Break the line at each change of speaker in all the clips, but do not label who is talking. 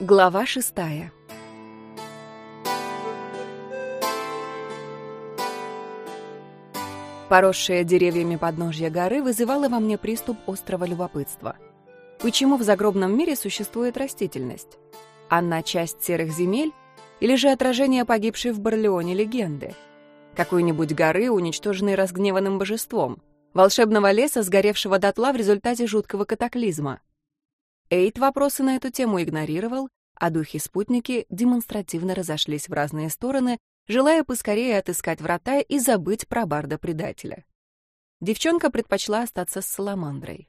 Глава шестая. Поросшее деревьями подножья горы вызывало во мне приступ острого любопытства. Почему в загробном мире существует растительность? Она часть серых земель или же отражение погибшей в Барлеоне легенды? Какой-нибудь горы, уничтоженной разгневанным божеством? Волшебного леса, сгоревшего дотла в результате жуткого катаклизма? Эйд вопросы на эту тему игнорировал, а духи-спутники демонстративно разошлись в разные стороны, желая поскорее отыскать врата и забыть про барда-предателя. Девчонка предпочла остаться с Саламандрой.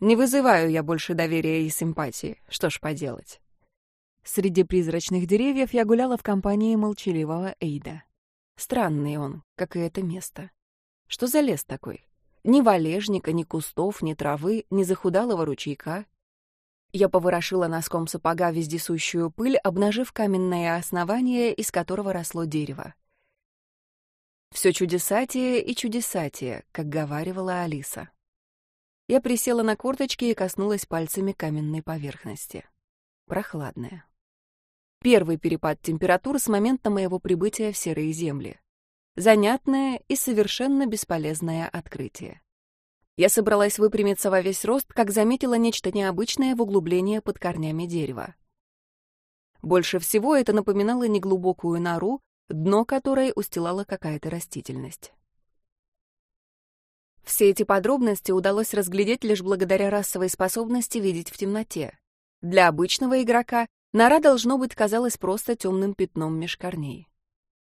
Не вызываю я больше доверия и симпатии. Что ж поделать. Среди призрачных деревьев я гуляла в компании молчаливого Эйда. Странный он, как и это место. Что за лес такой? Ни валежника, ни кустов, ни травы, ни захудалого ручейка. Я поворошила носком сапога вездесущую пыль, обнажив каменное основание, из которого росло дерево. Все чудесатие и чудесатие, как говаривала Алиса. Я присела на корточки и коснулась пальцами каменной поверхности. Прохладная. Первый перепад температур с момента моего прибытия в серые земли занятное и совершенно бесполезное открытие. Я собралась выпрямиться во весь рост, как заметила нечто необычное в углублении под корнями дерева. Больше всего это напоминало неглубокую нору, дно которой устилала какая-то растительность. Все эти подробности удалось разглядеть лишь благодаря расовой способности видеть в темноте. Для обычного игрока нора, должно быть, казалась просто темным пятном меж корней.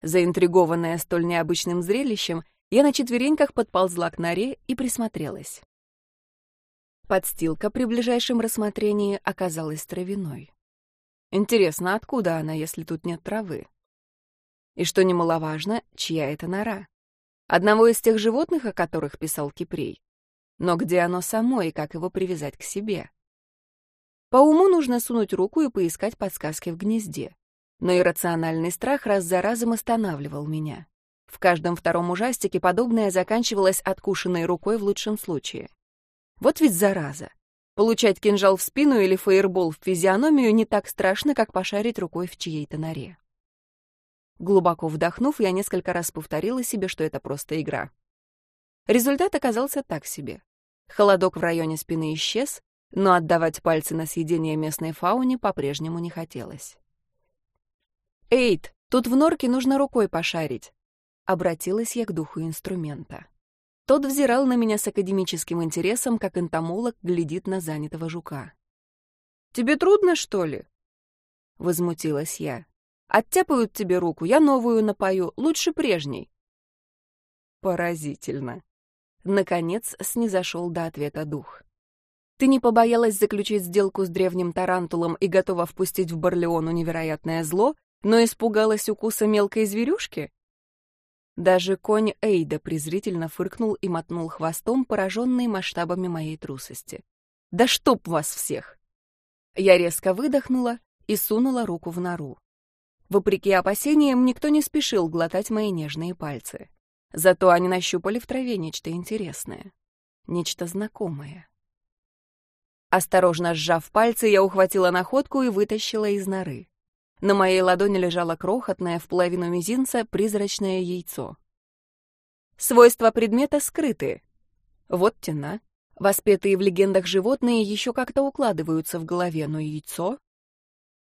Заинтригованная столь необычным зрелищем, я на четвереньках подползла к норе и присмотрелась. Подстилка при ближайшем рассмотрении оказалась травяной. Интересно, откуда она, если тут нет травы? И что немаловажно, чья это нора? Одного из тех животных, о которых писал Кипрей. Но где оно само и как его привязать к себе? По уму нужно сунуть руку и поискать подсказки в гнезде но иррациональный страх раз за разом останавливал меня. В каждом втором ужастике подобное заканчивалось откушенной рукой в лучшем случае. Вот ведь зараза. Получать кинжал в спину или фаербол в физиономию не так страшно, как пошарить рукой в чьей-то норе. Глубоко вдохнув, я несколько раз повторила себе, что это просто игра. Результат оказался так себе. Холодок в районе спины исчез, но отдавать пальцы на съедение местной фауне по-прежнему не хотелось. «Эйд, тут в норке нужно рукой пошарить», — обратилась я к духу инструмента. Тот взирал на меня с академическим интересом, как энтомолог глядит на занятого жука. «Тебе трудно, что ли?» — возмутилась я. «Оттяпают тебе руку, я новую напою, лучше прежней». Поразительно. Наконец снизошел до ответа дух. «Ты не побоялась заключить сделку с древним тарантулом и готова впустить в Барлеону невероятное зло, но испугалась укуса мелкой зверюшки? Даже конь Эйда презрительно фыркнул и мотнул хвостом, пораженный масштабами моей трусости. «Да чтоб вас всех!» Я резко выдохнула и сунула руку в нору. Вопреки опасениям, никто не спешил глотать мои нежные пальцы. Зато они нащупали в траве нечто интересное, нечто знакомое. Осторожно сжав пальцы, я ухватила находку и вытащила из норы. На моей ладони лежало крохотное в половину мизинца призрачное яйцо. Свойства предмета скрыты. Вот тена. Воспетые в легендах животные еще как-то укладываются в голове, но яйцо...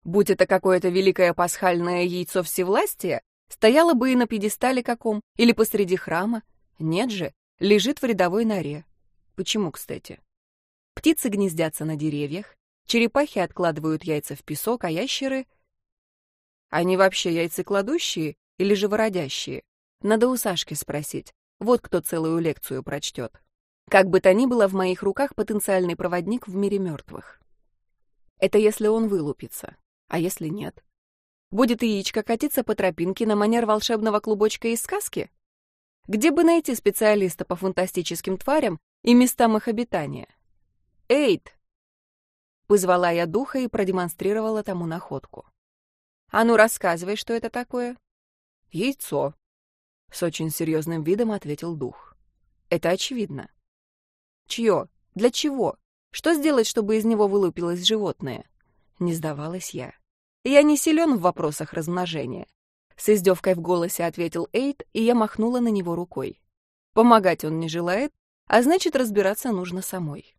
Будь это какое-то великое пасхальное яйцо всевластия, стояло бы и на пьедестале каком, или посреди храма. Нет же, лежит в рядовой норе. Почему, кстати? Птицы гнездятся на деревьях, черепахи откладывают яйца в песок, а ящеры — они вообще яйцекладущие или живородящие? Надо у Сашки спросить. Вот кто целую лекцию прочтет. Как бы то ни было, в моих руках потенциальный проводник в мире мертвых. Это если он вылупится. А если нет? Будет яичко катиться по тропинке на манер волшебного клубочка из сказки? Где бы найти специалиста по фантастическим тварям и местам их обитания? Эйд! Позвала я духа и продемонстрировала тому находку. А ну, рассказывай, что это такое. Яйцо. С очень серьезным видом ответил дух. Это очевидно. Чье? Для чего? Что сделать, чтобы из него вылупилось животное? Не сдавалась я. Я не силен в вопросах размножения. С издевкой в голосе ответил Эйд, и я махнула на него рукой. Помогать он не желает, а значит, разбираться нужно самой.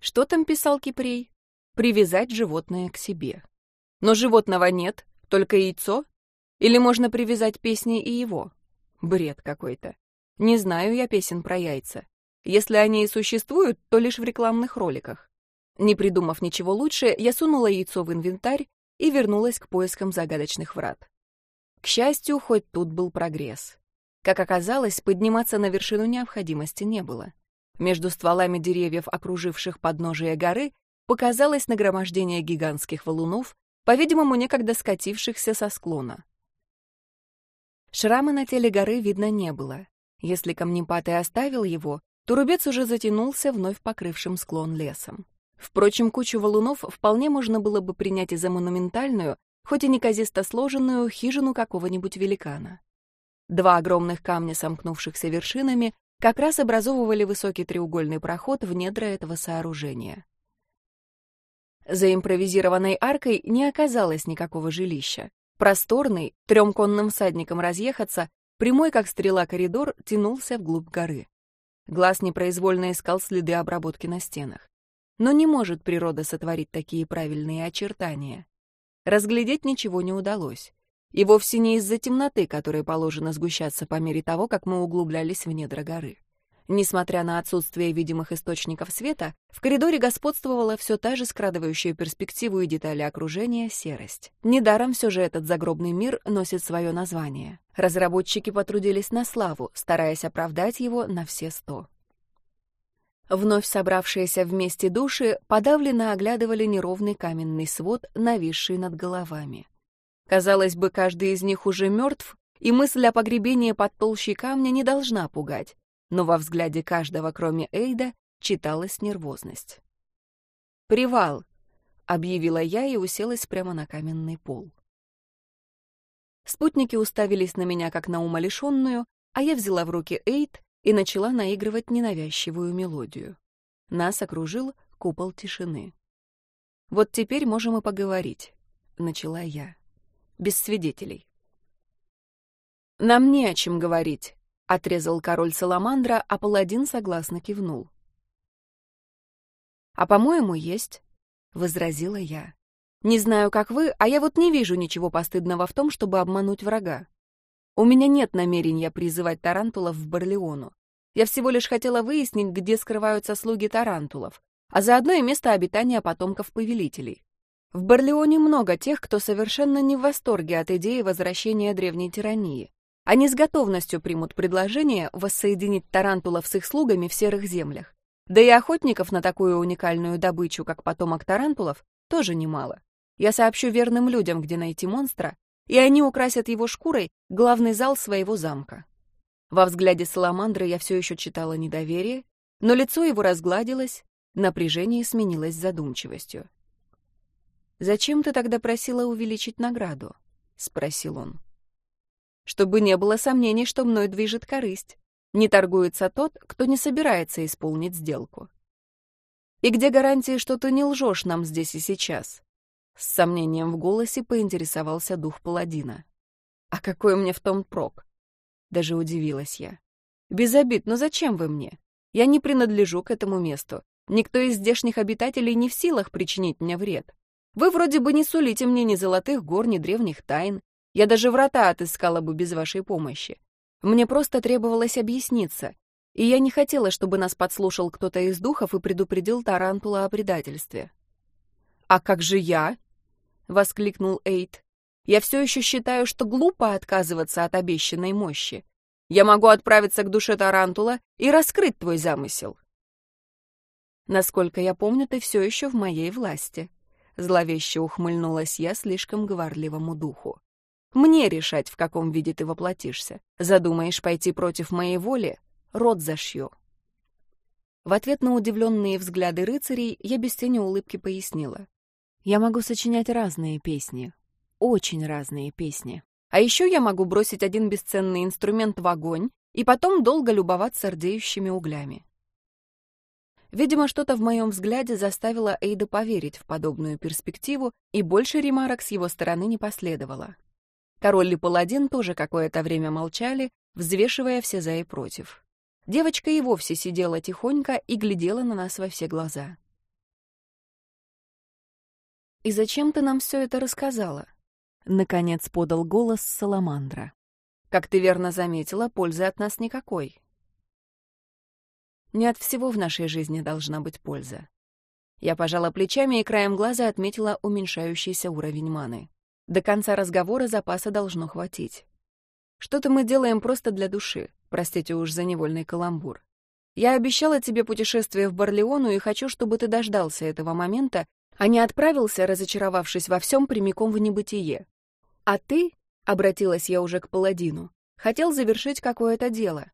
Что там писал Кипрей? Привязать животное к себе. Но животного нет, только яйцо? Или можно привязать песни и его? Бред какой-то. Не знаю я песен про яйца. Если они и существуют, то лишь в рекламных роликах. Не придумав ничего лучше, я сунула яйцо в инвентарь и вернулась к поискам загадочных врат. К счастью, хоть тут был прогресс. Как оказалось, подниматься на вершину необходимости не было. Между стволами деревьев, окруживших подножие горы, показалось нагромождение гигантских валунов, по-видимому, некогда скатившихся со склона. Шрама на теле горы видно не было. Если камнепад и оставил его, то рубец уже затянулся, вновь покрывшим склон лесом. Впрочем, кучу валунов вполне можно было бы принять и за монументальную, хоть и неказисто сложенную, хижину какого-нибудь великана. Два огромных камня, сомкнувшихся вершинами, как раз образовывали высокий треугольный проход в недра этого сооружения. За импровизированной аркой не оказалось никакого жилища. Просторный, трем конным всадникам разъехаться, прямой как стрела коридор тянулся вглубь горы. Глаз непроизвольно искал следы обработки на стенах. Но не может природа сотворить такие правильные очертания. Разглядеть ничего не удалось. И вовсе не из-за темноты, которой положено сгущаться по мере того, как мы углублялись в недра горы. Несмотря на отсутствие видимых источников света, в коридоре господствовала все та же скрадывающая перспективу и детали окружения серость. Недаром все же этот загробный мир носит свое название. Разработчики потрудились на славу, стараясь оправдать его на все сто. Вновь собравшиеся вместе души подавленно оглядывали неровный каменный свод, нависший над головами. Казалось бы, каждый из них уже мертв, и мысль о погребении под толщей камня не должна пугать, но во взгляде каждого, кроме Эйда, читалась нервозность. «Привал!» — объявила я и уселась прямо на каменный пол. Спутники уставились на меня, как на умалишенную, а я взяла в руки Эйд и начала наигрывать ненавязчивую мелодию. Нас окружил купол тишины. «Вот теперь можем и поговорить», — начала я, без свидетелей. «Нам не о чем говорить», — отрезал король Саламандра, а паладин согласно кивнул. «А, по-моему, есть», — возразила я. «Не знаю, как вы, а я вот не вижу ничего постыдного в том, чтобы обмануть врага. У меня нет намерения призывать тарантулов в Барлеону. Я всего лишь хотела выяснить, где скрываются слуги тарантулов, а заодно и место обитания потомков повелителей. В Барлеоне много тех, кто совершенно не в восторге от идеи возвращения древней тирании. Они с готовностью примут предложение воссоединить тарантулов с их слугами в серых землях. Да и охотников на такую уникальную добычу, как потомок тарантулов, тоже немало. Я сообщу верным людям, где найти монстра, и они украсят его шкурой главный зал своего замка. Во взгляде Саламандры я все еще читала недоверие, но лицо его разгладилось, напряжение сменилось задумчивостью. «Зачем ты тогда просила увеличить награду?» — спросил он. «Чтобы не было сомнений, что мной движет корысть. Не торгуется тот, кто не собирается исполнить сделку. И где гарантии, что ты не лжешь нам здесь и сейчас?» С сомнением в голосе поинтересовался дух паладина. «А какой мне в том прок? Даже удивилась я. Без обид, но зачем вы мне? Я не принадлежу к этому месту. Никто из здешних обитателей не в силах причинить мне вред. Вы вроде бы не сулите мне ни золотых гор, ни древних тайн. Я даже врата отыскала бы без вашей помощи. Мне просто требовалось объясниться, и я не хотела, чтобы нас подслушал кто-то из духов и предупредил Тарантула о предательстве. «А как же я?» — воскликнул Эйт. Я все еще считаю, что глупо отказываться от обещанной мощи. Я могу отправиться к душе Тарантула и раскрыть твой замысел. Насколько я помню, ты все еще в моей власти. Зловеще ухмыльнулась я слишком говорливому духу. Мне решать, в каком виде ты воплотишься. Задумаешь пойти против моей воли — рот зашью. В ответ на удивленные взгляды рыцарей я без тени улыбки пояснила. Я могу сочинять разные песни, очень разные песни. А еще я могу бросить один бесценный инструмент в огонь и потом долго любоваться рдеющими углями. Видимо, что-то в моем взгляде заставило Эйда поверить в подобную перспективу, и больше ремарок с его стороны не последовало. Король и паладин тоже какое-то время молчали, взвешивая все за и против. Девочка и вовсе сидела тихонько и глядела на нас во все глаза. «И зачем ты нам все это рассказала?» Наконец подал голос Саламандра. «Как ты верно заметила, пользы от нас никакой. Не от всего в нашей жизни должна быть польза. Я пожала плечами и краем глаза отметила уменьшающийся уровень маны. До конца разговора запаса должно хватить. Что-то мы делаем просто для души, простите уж за невольный каламбур. Я обещала тебе путешествие в Барлеону и хочу, чтобы ты дождался этого момента, а не отправился, разочаровавшись во всем, прямиком в небытие. А ты, — обратилась я уже к паладину, — хотел завершить какое-то дело.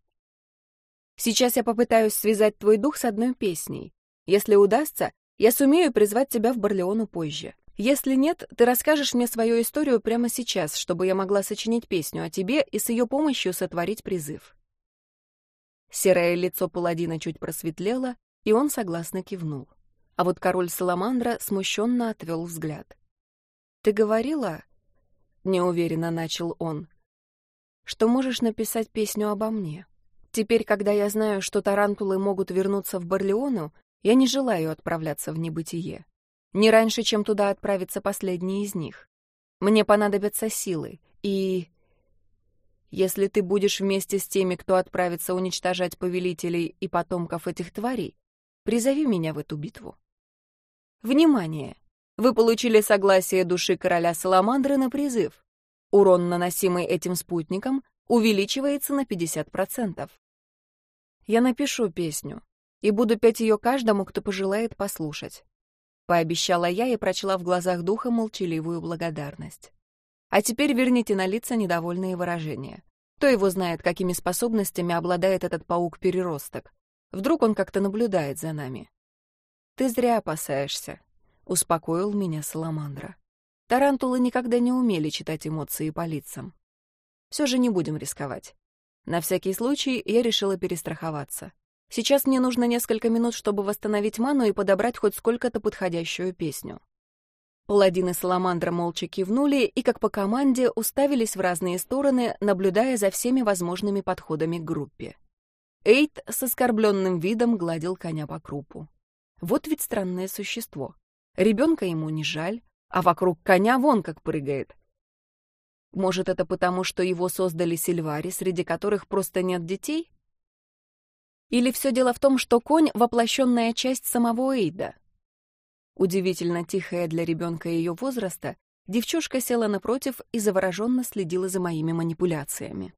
Сейчас я попытаюсь связать твой дух с одной песней. Если удастся, я сумею призвать тебя в Барлеону позже. Если нет, ты расскажешь мне свою историю прямо сейчас, чтобы я могла сочинить песню о тебе и с ее помощью сотворить призыв». Серое лицо паладина чуть просветлело, и он согласно кивнул. А вот король Саламандра смущенно отвел взгляд. «Ты говорила...» — неуверенно начал он, — «что можешь написать песню обо мне». Теперь, когда я знаю, что тарантулы могут вернуться в Барлеону, я не желаю отправляться в небытие. Не раньше, чем туда отправится последний из них. Мне понадобятся силы, и... Если ты будешь вместе с теми, кто отправится уничтожать повелителей и потомков этих тварей, призови меня в эту битву. Внимание! Вы получили согласие души короля Саламандры на призыв. Урон, наносимый этим спутником, увеличивается на 50%. Я напишу песню и буду петь ее каждому, кто пожелает послушать. Пообещала я и прочла в глазах духа молчаливую благодарность. А теперь верните на лица недовольные выражения. Кто его знает, какими способностями обладает этот паук-переросток. Вдруг он как-то наблюдает за нами. «Ты зря опасаешься», — успокоил меня Саламандра. Тарантулы никогда не умели читать эмоции по лицам. Все же не будем рисковать. На всякий случай я решила перестраховаться. Сейчас мне нужно несколько минут, чтобы восстановить ману и подобрать хоть сколько-то подходящую песню. Паладины Саламандра молча кивнули и, как по команде, уставились в разные стороны, наблюдая за всеми возможными подходами к группе. Эйт с оскорбленным видом гладил коня по крупу. Вот ведь странное существо. Ребенка ему не жаль, а вокруг коня вон как прыгает. Может, это потому, что его создали сильвари, среди которых просто нет детей? Или все дело в том, что конь — воплощенная часть самого Эйда? Удивительно тихая для ребенка ее возраста, девчушка села напротив и завороженно следила за моими манипуляциями.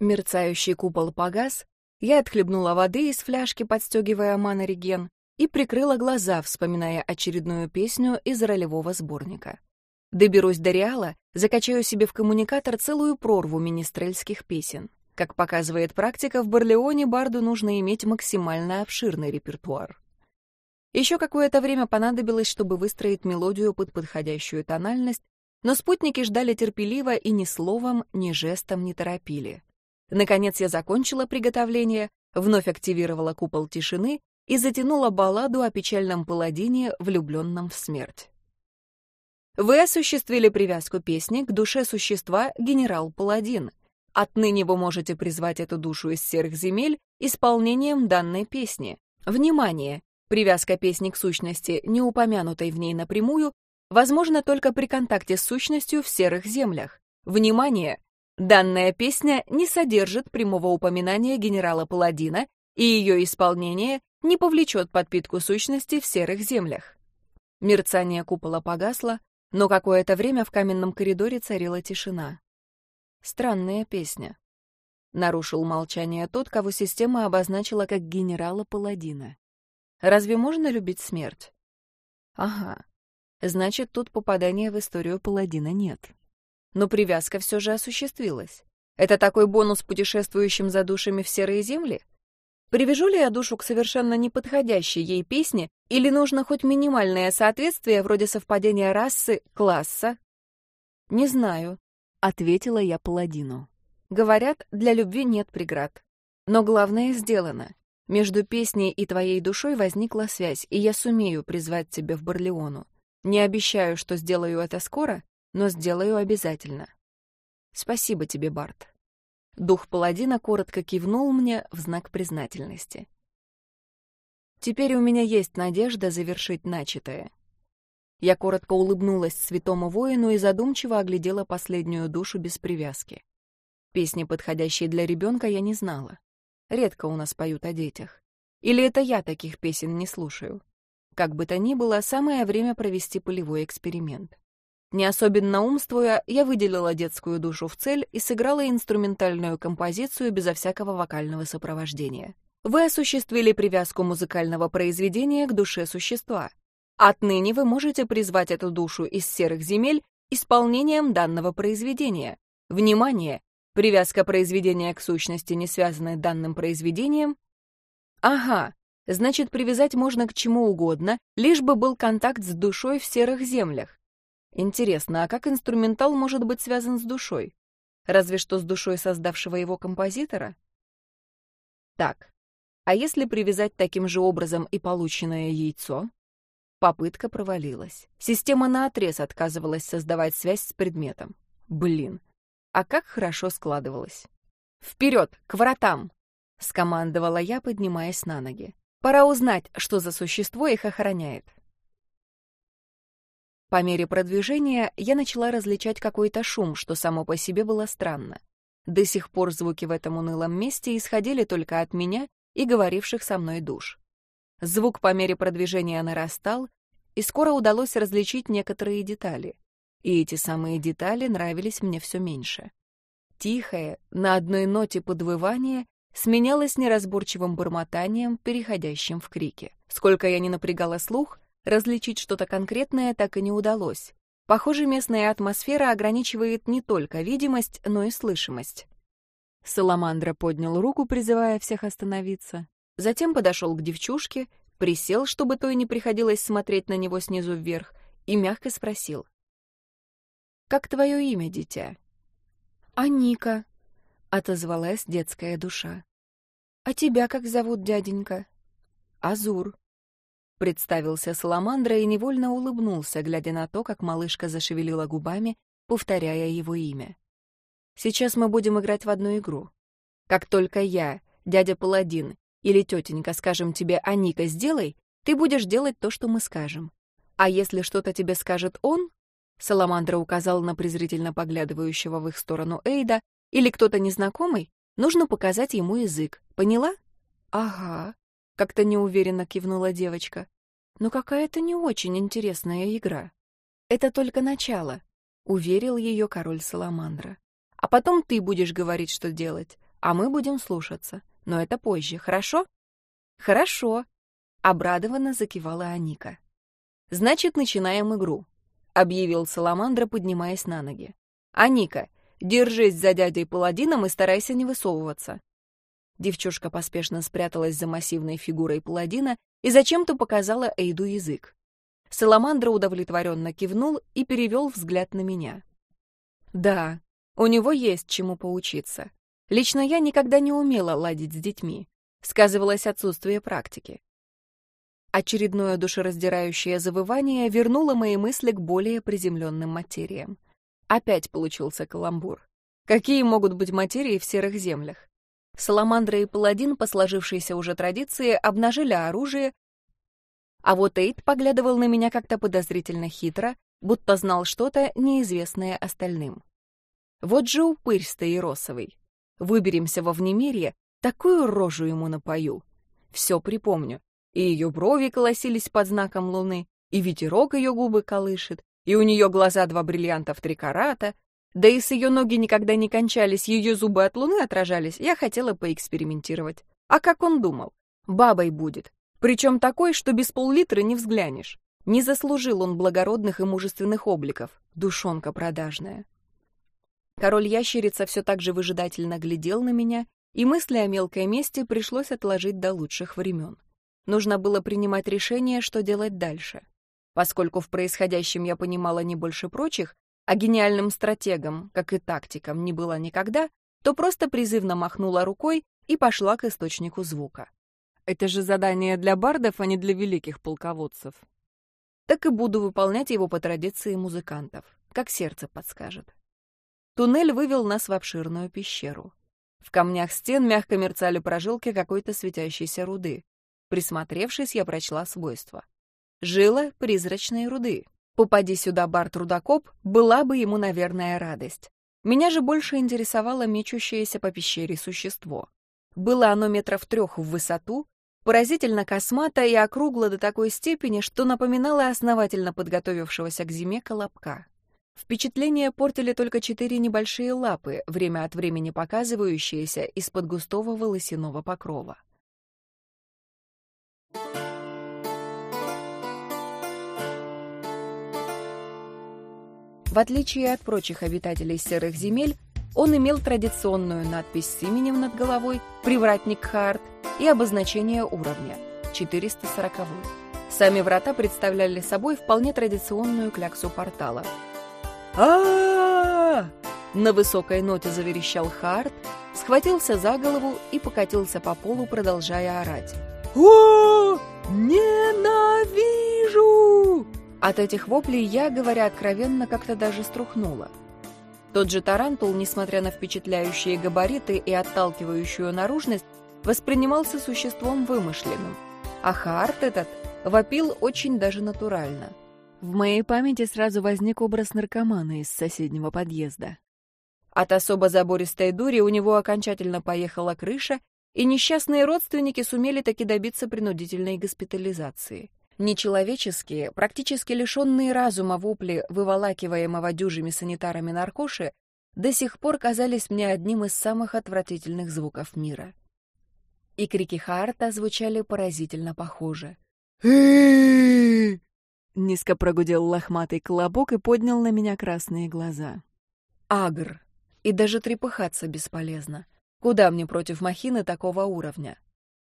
Мерцающий купол погас, я отхлебнула воды из фляжки, подстегивая манореген, и прикрыла глаза, вспоминая очередную песню из ролевого сборника. Доберусь до Реала, закачаю себе в коммуникатор целую прорву министрельских песен. Как показывает практика, в Барлеоне барду нужно иметь максимально обширный репертуар. Еще какое-то время понадобилось, чтобы выстроить мелодию под подходящую тональность, но спутники ждали терпеливо и ни словом, ни жестом не торопили. Наконец я закончила приготовление, вновь активировала купол тишины и затянула балладу о печальном паладине, влюбленном в смерть. Вы осуществили привязку песни к душе существа генерал-паладин. Отныне вы можете призвать эту душу из серых земель исполнением данной песни. Внимание! Привязка песни к сущности, не упомянутой в ней напрямую, возможно только при контакте с сущностью в серых землях. Внимание! Данная песня не содержит прямого упоминания генерала-паладина, и ее исполнение не повлечет подпитку сущности в серых землях. Мерцание купола погасло, но какое-то время в каменном коридоре царила тишина. Странная песня. Нарушил молчание тот, кого система обозначила как генерала-паладина. Разве можно любить смерть? Ага. Значит, тут попадания в историю паладина нет. Но привязка все же осуществилась. Это такой бонус путешествующим за душами в серые земли? Привяжу ли я душу к совершенно неподходящей ей песне, или нужно хоть минимальное соответствие вроде совпадения расы, класса? Не знаю, ответила я паладину. Говорят, для любви нет преград. Но главное сделано. Между песней и твоей душой возникла связь, и я сумею призвать тебя в Барлеону. Не обещаю, что сделаю это скоро, но сделаю обязательно. Спасибо тебе, Барт. Дух паладина коротко кивнул мне в знак признательности. Теперь у меня есть надежда завершить начатое. Я коротко улыбнулась святому воину и задумчиво оглядела последнюю душу без привязки. Песни, подходящие для ребенка, я не знала. Редко у нас поют о детях. Или это я таких песен не слушаю? Как бы то ни было, самое время провести полевой эксперимент. Не особенно умствуя, я выделила детскую душу в цель и сыграла инструментальную композицию безо всякого вокального сопровождения. Вы осуществили привязку музыкального произведения к душе существа. Отныне вы можете призвать эту душу из серых земель исполнением данного произведения. Внимание! Привязка произведения к сущности, не связанной данным произведением. Ага, значит, привязать можно к чему угодно, лишь бы был контакт с душой в серых землях. Интересно, а как инструментал может быть связан с душой? Разве что с душой создавшего его композитора? Так, а если привязать таким же образом и полученное яйцо? Попытка провалилась. Система наотрез отказывалась создавать связь с предметом. Блин, а как хорошо складывалось. «Вперед, к вратам!» — скомандовала я, поднимаясь на ноги. «Пора узнать, что за существо их охраняет». По мере продвижения я начала различать какой-то шум, что само по себе было странно. До сих пор звуки в этом унылом месте исходили только от меня и говоривших со мной душ. Звук по мере продвижения нарастал, и скоро удалось различить некоторые детали. И эти самые детали нравились мне все меньше. Тихое, на одной ноте подвывание сменялось неразборчивым бормотанием, переходящим в крики. Сколько я не напрягала слух, Различить что-то конкретное так и не удалось. Похоже, местная атмосфера ограничивает не только видимость, но и слышимость. Саламандра поднял руку, призывая всех остановиться. Затем подошел к девчушке, присел, чтобы той не приходилось смотреть на него снизу вверх, и мягко спросил. «Как твое имя, дитя?» «Аника», — отозвалась детская душа. «А тебя как зовут, дяденька?» «Азур», Представился Саламандра и невольно улыбнулся, глядя на то, как малышка зашевелила губами, повторяя его имя. «Сейчас мы будем играть в одну игру. Как только я, дядя Паладин или тетенька скажем тебе «Аника, сделай», ты будешь делать то, что мы скажем. А если что-то тебе скажет он, Саламандра указал на презрительно поглядывающего в их сторону Эйда, или кто-то незнакомый, нужно показать ему язык. Поняла? Ага, как-то неуверенно кивнула девочка. Но какая-то не очень интересная игра. Это только начало, уверил ее король Саламандра. А потом ты будешь говорить, что делать, а мы будем слушаться. Но это позже, хорошо? Хорошо, обрадованно закивала Аника. Значит, начинаем игру, объявил Саламандра, поднимаясь на ноги. Аника, держись за дядей Паладином и старайся не высовываться. Девчушка поспешно спряталась за массивной фигурой паладина и зачем-то показала Эйду язык. Саламандра удовлетворенно кивнул и перевел взгляд на меня. Да, у него есть чему поучиться. Лично я никогда не умела ладить с детьми. Сказывалось отсутствие практики. Очередное душераздирающее завывание вернуло мои мысли к более приземленным материям. Опять получился каламбур. Какие могут быть материи в серых землях? Саламандра и Паладин, по сложившейся уже традиции, обнажили оружие, а вот Эйд поглядывал на меня как-то подозрительно хитро, будто знал что-то, неизвестное остальным. Вот же упырь стаиросовый. Выберемся во внемирье, такую рожу ему напою. Все припомню. И ее брови колосились под знаком луны, и ветерок ее губы колышет, и у нее глаза два бриллианта в три карата, да и с ее ноги никогда не кончались, ее зубы от луны отражались, я хотела поэкспериментировать. А как он думал? Бабой будет. Причем такой, что без пол-литра не взглянешь. Не заслужил он благородных и мужественных обликов. Душонка продажная. Король-ящерица все так же выжидательно глядел на меня, и мысли о мелкой мести пришлось отложить до лучших времен. Нужно было принимать решение, что делать дальше. Поскольку в происходящем я понимала не больше прочих, а гениальным стратегом, как и тактиком, не была никогда, то просто призывно махнула рукой и пошла к источнику звука. Это же задание для бардов, а не для великих полководцев. Так и буду выполнять его по традиции музыкантов, как сердце подскажет. Туннель вывел нас в обширную пещеру. В камнях стен мягко мерцали прожилки какой-то светящейся руды. Присмотревшись, я прочла свойства. Жила призрачной руды. Попади сюда Барт-рудокоп, была бы ему, наверное, радость. Меня же больше интересовало мечущееся по пещере существо. Было оно метров трех в высоту, поразительно космато и округло до такой степени, что напоминало основательно подготовившегося к зиме колобка. Впечатление портили только четыре небольшие лапы, время от времени показывающиеся из-под густого волосяного покрова. В отличие от прочих обитателей серых земель, он имел традиционную надпись с именем над головой «Привратник Харт» и обозначение уровня — 440. Сами врата представляли собой вполне традиционную кляксу портала — а, На высокой ноте заверещал Харт, схватился за голову и покатился по полу, продолжая орать. «О, ненавижу!» От этих воплей я, говоря откровенно, как-то даже струхнула. Тот же тарантул, несмотря на впечатляющие габариты и отталкивающую наружность, воспринимался существом вымышленным, а хард этот вопил очень даже натурально — в моей памяти сразу возник образ наркомана из соседнего подъезда. От особо забористой дури у него окончательно поехала крыша, и несчастные родственники сумели таки добиться принудительной госпитализации. Нечеловеческие, практически лишенные разума вопли, выволакиваемого дюжими санитарами наркоши, до сих пор казались мне одним из самых отвратительных звуков мира. И крики Харта звучали поразительно похоже. Низко прогудел лохматый колобок и поднял на меня красные глаза. Агр. И даже трепыхаться бесполезно. Куда мне против махины такого уровня?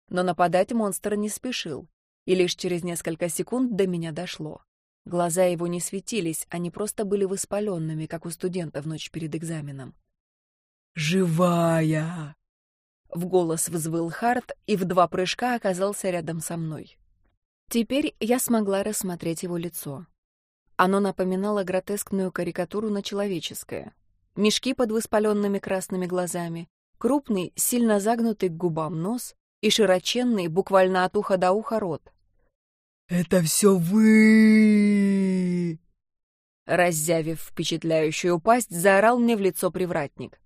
Но нападать монстр не спешил, и лишь через несколько секунд до меня дошло. Глаза его не светились, они просто были воспаленными, как у студента в ночь перед экзаменом. «Живая!» В голос взвыл Харт и в два прыжка оказался рядом со мной. Теперь я смогла рассмотреть его лицо. Оно напоминало гротескную карикатуру на человеческое. Мешки под воспаленными красными глазами, крупный, сильно загнутый к губам нос и широченный, буквально от уха до уха рот. «Это все вы!» Раззявив впечатляющую пасть, заорал мне в лицо привратник.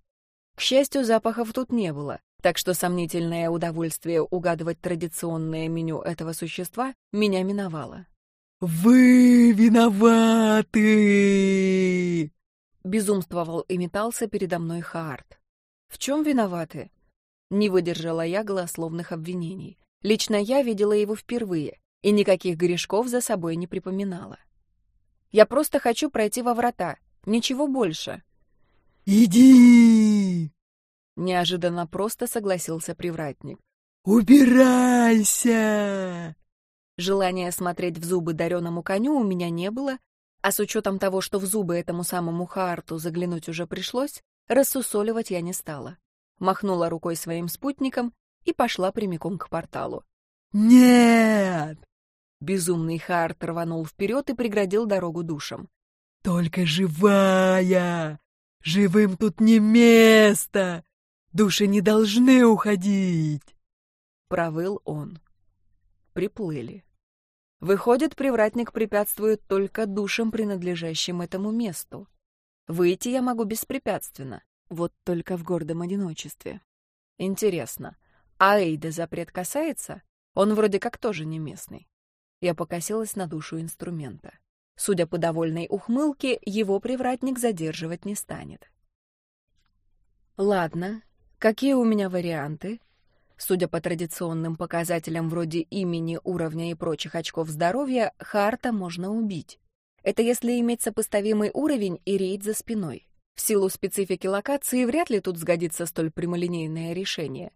К счастью, запахов тут не было, так что сомнительное удовольствие угадывать традиционное меню этого существа меня миновало. «Вы виноваты!» Безумствовал и метался передо мной Хаарт. «В чем виноваты?» Не выдержала я голословных обвинений. Лично я видела его впервые и никаких грешков за собой не припоминала. «Я просто хочу пройти во врата, ничего больше». «Иди!» Неожиданно просто согласился привратник. «Убирайся!» Желания смотреть в зубы дареному коню у меня не было, а с учетом того, что в зубы этому самому Хаарту заглянуть уже пришлось, рассусоливать я не стала. Махнула рукой своим спутникам и пошла прямиком к порталу. «Нет!» Безумный Хаарт рванул вперед и преградил дорогу душам. «Только живая! Живым тут не место! Души не должны уходить!» Провыл он. Приплыли. Выходит, привратник препятствует только душам, принадлежащим этому месту. Выйти я могу беспрепятственно, вот только в гордом одиночестве. Интересно, а Эйда запрет касается? Он вроде как тоже не местный. Я покосилась на душу инструмента. Судя по довольной ухмылке, его привратник задерживать не станет. Ладно, Какие у меня варианты? Судя по традиционным показателям вроде имени, уровня и прочих очков здоровья, Харта можно убить. Это если иметь сопоставимый уровень и рейд за спиной. В силу специфики локации вряд ли тут сгодится столь прямолинейное решение.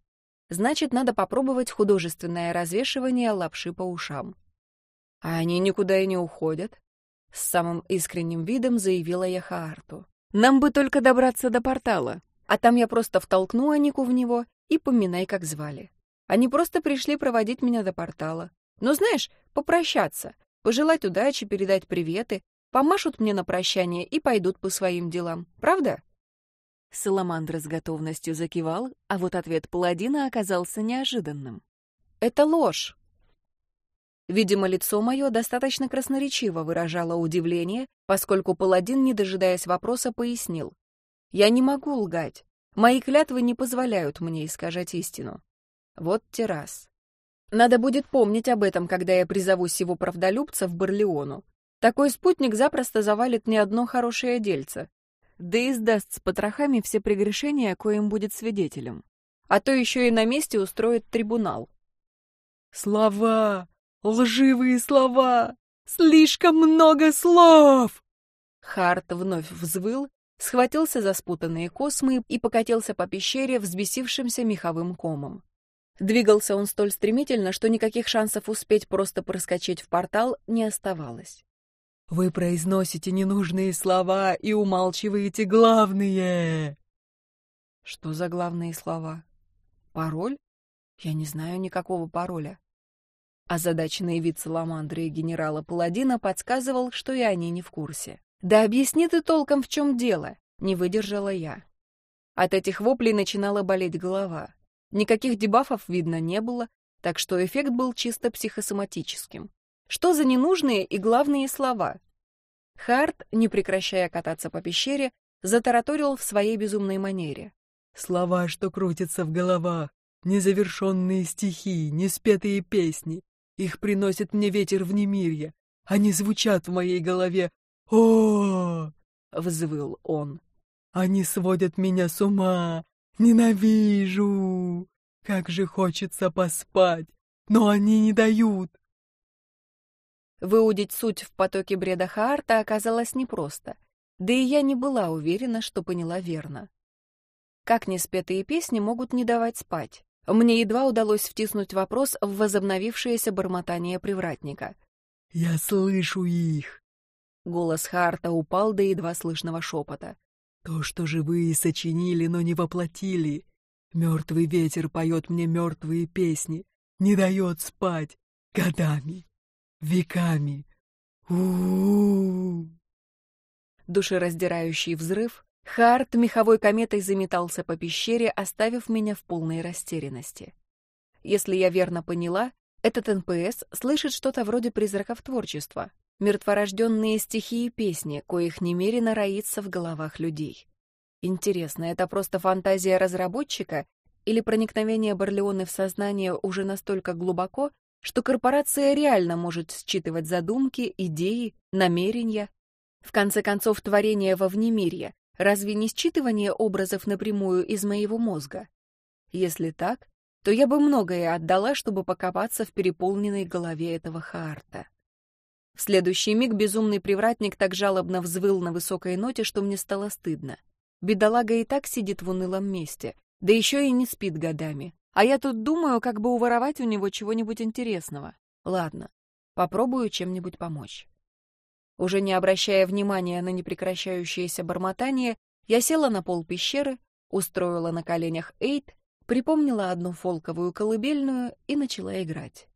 Значит, надо попробовать художественное развешивание лапши по ушам. А они никуда и не уходят. С самым искренним видом заявила я Хаарту. Нам бы только добраться до портала. А там я просто втолкну Анику в него и поминай, как звали. Они просто пришли проводить меня до портала. Ну, знаешь, попрощаться, пожелать удачи, передать приветы, помашут мне на прощание и пойдут по своим делам. Правда?» Саламандра с готовностью закивал, а вот ответ паладина оказался неожиданным. «Это ложь!» Видимо, лицо мое достаточно красноречиво выражало удивление, поскольку паладин, не дожидаясь вопроса, пояснил. «Я не могу лгать. Мои клятвы не позволяют мне искажать истину. Вот террас. Надо будет помнить об этом, когда я призову сего правдолюбца в Барлеону. Такой спутник запросто завалит не одно хорошее дельце. Да и сдаст с потрохами все прегрешения, коим будет свидетелем. А то еще и на месте устроит трибунал.
«Слова! Лживые слова! Слишком много слов!»
Харт вновь взвыл, схватился за спутанные космы и покатился по пещере взбесившимся меховым комом. Двигался он столь стремительно, что никаких шансов успеть просто проскочить в портал не оставалось.
«Вы произносите ненужные слова и умалчиваете главные!»
«Что за главные слова? Пароль? Я не знаю никакого пароля». Озадаченный вид Саламандры и генерала Паладина подсказывал, что и они не в курсе. «Да объясни ты толком, в чем дело!» — не выдержала я. От этих воплей начинала болеть голова. Никаких дебафов видно не было, так что эффект был чисто психосоматическим. Что за ненужные и главные слова? Харт, не прекращая кататься по пещере, затараторил в своей безумной манере.
«Слова, что крутятся в головах, незавершенные стихи, неспетые песни, их приносит мне ветер в немирье. Они звучат в моей голове. О! взвыл он. Они сводят меня с ума. Ненавижу. Как же хочется поспать, но они не дают.
Выудить суть в потоке бреда Хаарта оказалось непросто, да и я не была уверена, что поняла верно. Как неспетые песни могут не давать спать? Мне едва удалось втиснуть вопрос в возобновившееся бормотание привратника.
«Я слышу их!»
Голос Харта упал до едва слышного шепота.
«То, что живые сочинили, но не воплотили. Мертвый ветер поет мне мертвые песни, не дает спать годами, веками. у у, -у.
Душераздирающий взрыв Харт меховой кометой заметался по пещере, оставив меня в полной растерянности. Если я верно поняла, этот НПС слышит что-то вроде призраков творчества, мертворожденные стихи и песни, коих немерено роится в головах людей. Интересно, это просто фантазия разработчика или проникновение Барлеоны в сознание уже настолько глубоко, что корпорация реально может считывать задумки, идеи, намерения? В конце концов, творение во внемирье Разве не считывание образов напрямую из моего мозга? Если так, то я бы многое отдала, чтобы покопаться в переполненной голове этого Хаарта. В следующий миг безумный привратник так жалобно взвыл на высокой ноте, что мне стало стыдно. Бедолага и так сидит в унылом месте, да еще и не спит годами. А я тут думаю, как бы уворовать у него чего-нибудь интересного. Ладно, попробую чем-нибудь помочь. Уже не обращая внимания на непрекращающееся бормотание, я села на пол пещеры, устроила на коленях эйт, припомнила одну фолковую колыбельную и начала играть.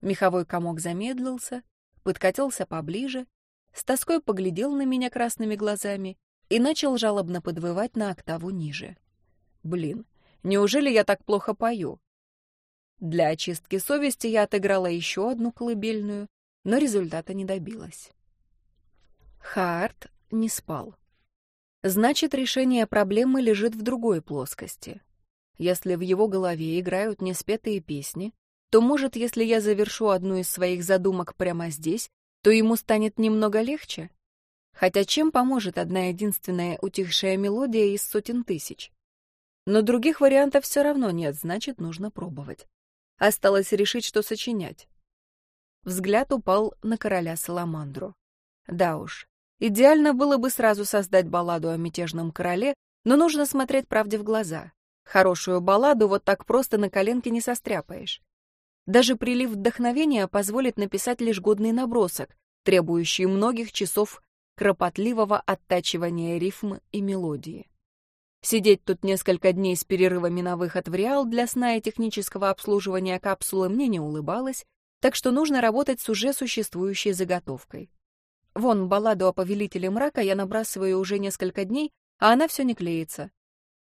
Меховой комок замедлился, подкатился поближе, с тоской поглядел на меня красными глазами и начал жалобно подвывать на октаву ниже. Блин, неужели я так плохо пою? Для очистки совести я отыграла еще одну колыбельную, но результата не добилась. Хаарт не спал. Значит, решение проблемы лежит в другой плоскости. Если в его голове играют неспетые песни, то, может, если я завершу одну из своих задумок прямо здесь, то ему станет немного легче? Хотя чем поможет одна единственная утихшая мелодия из сотен тысяч? Но других вариантов все равно нет, значит, нужно пробовать. Осталось решить, что сочинять. Взгляд упал на короля Саламандру. Да уж, Идеально было бы сразу создать балладу о мятежном короле, но нужно смотреть правде в глаза. Хорошую балладу вот так просто на коленке не состряпаешь. Даже прилив вдохновения позволит написать лишь годный набросок, требующий многих часов кропотливого оттачивания рифм и мелодии. Сидеть тут несколько дней с перерывами на выход в Реал для сна и технического обслуживания капсулы мне не улыбалось, так что нужно работать с уже существующей заготовкой. Вон, балладу о повелителе мрака я набрасываю уже несколько дней, а она все не клеится.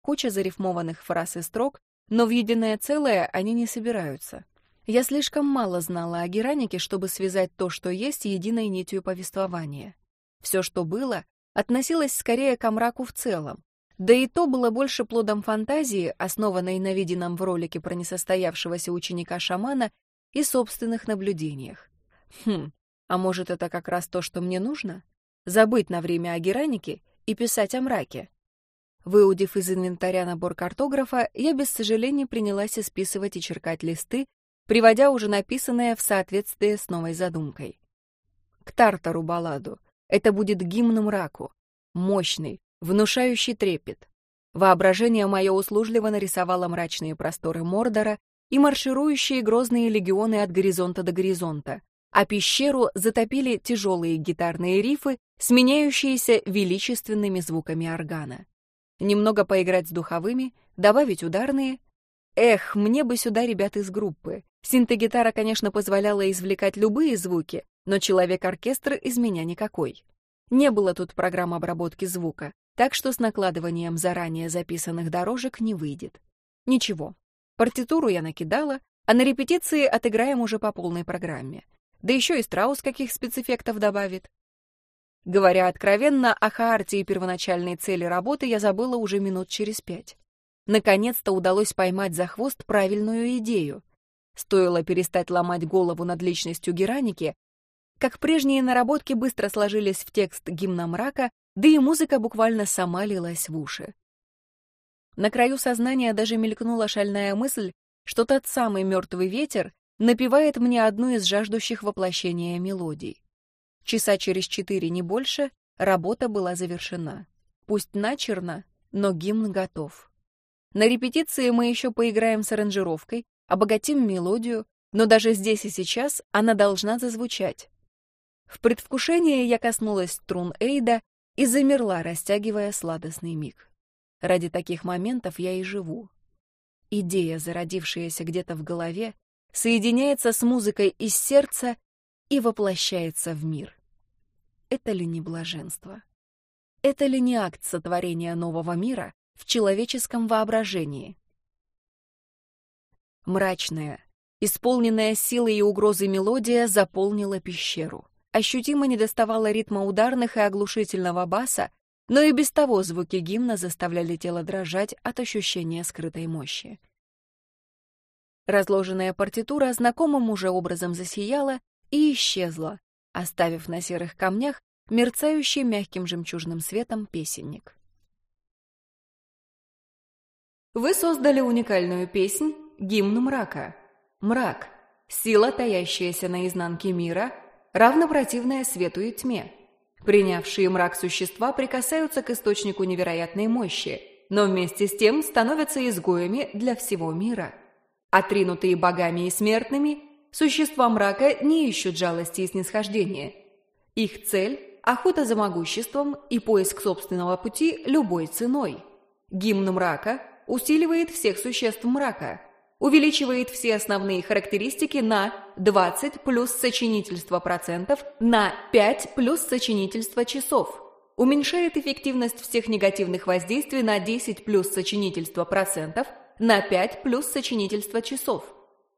Куча зарифмованных фраз и строк, но в единое целое они не собираются. Я слишком мало знала о Геранике, чтобы связать то, что есть, единой нитью повествования. Все, что было, относилось скорее к мраку в целом, да и то было больше плодом фантазии, основанной на виденном в ролике про несостоявшегося ученика-шамана и собственных наблюдениях. Хм, а может, это как раз то, что мне нужно? Забыть на время о Геранике и писать о мраке. Выудив из инвентаря набор картографа, я без сожаления принялась исписывать и черкать листы, приводя уже написанное в соответствие с новой задумкой. К Тартару балладу. Это будет гимн мраку. Мощный, внушающий трепет. Воображение мое услужливо нарисовало мрачные просторы Мордора и марширующие грозные легионы от горизонта до горизонта, а пещеру затопили тяжелые гитарные рифы, сменяющиеся величественными звуками органа. Немного поиграть с духовыми, добавить ударные. Эх, мне бы сюда ребят из группы. Синтегитара, конечно, позволяла извлекать любые звуки, но человек-оркестр из меня никакой. Не было тут программ обработки звука, так что с накладыванием заранее записанных дорожек не выйдет. Ничего, партитуру я накидала, а на репетиции отыграем уже по полной программе. Да еще и Страус каких спецэффектов добавит. Говоря откровенно, о Хаарте и первоначальной цели работы я забыла уже минут через пять. Наконец-то удалось поймать за хвост правильную идею. Стоило перестать ломать голову над личностью Гераники, как прежние наработки быстро сложились в текст гимна мрака да и музыка буквально сама лилась в уши. На краю сознания даже мелькнула шальная мысль, что тот самый мертвый ветер напевает мне одну из жаждущих воплощения мелодий. Часа через четыре, не больше, работа была завершена. Пусть начерно, но гимн готов. На репетиции мы еще поиграем с аранжировкой, обогатим мелодию, но даже здесь и сейчас она должна зазвучать. В предвкушении я коснулась струн Эйда и замерла, растягивая сладостный миг. Ради таких моментов я и живу. Идея, зародившаяся где-то в голове, соединяется с музыкой из сердца и воплощается в мир. Это ли не блаженство? Это ли не акт сотворения нового мира в человеческом воображении? Мрачная, исполненная силой и угрозой мелодия заполнила пещеру ощутимо недоставало ритма ударных и оглушительного баса, но и без того звуки гимна заставляли тело дрожать от ощущения скрытой мощи. Разложенная партитура знакомым уже образом засияла и исчезла, оставив на серых камнях мерцающий мягким жемчужным светом песенник. Вы создали уникальную песнь «Гимн мрака». Мрак — сила, таящаяся на изнанке мира — равнопротивное свету и тьме. Принявшие мрак существа прикасаются к источнику невероятной мощи, но вместе с тем становятся изгоями для всего мира. Отринутые богами и смертными, существа мрака не ищут жалости и снисхождения. Их цель – охота за могуществом и поиск собственного пути любой ценой. Гимн мрака усиливает всех существ мрака – увеличивает все основные характеристики на 20 плюс сочинительство процентов на 5 плюс сочинительство часов, уменьшает эффективность всех негативных воздействий на 10 плюс сочинительство процентов на 5 плюс сочинительство часов,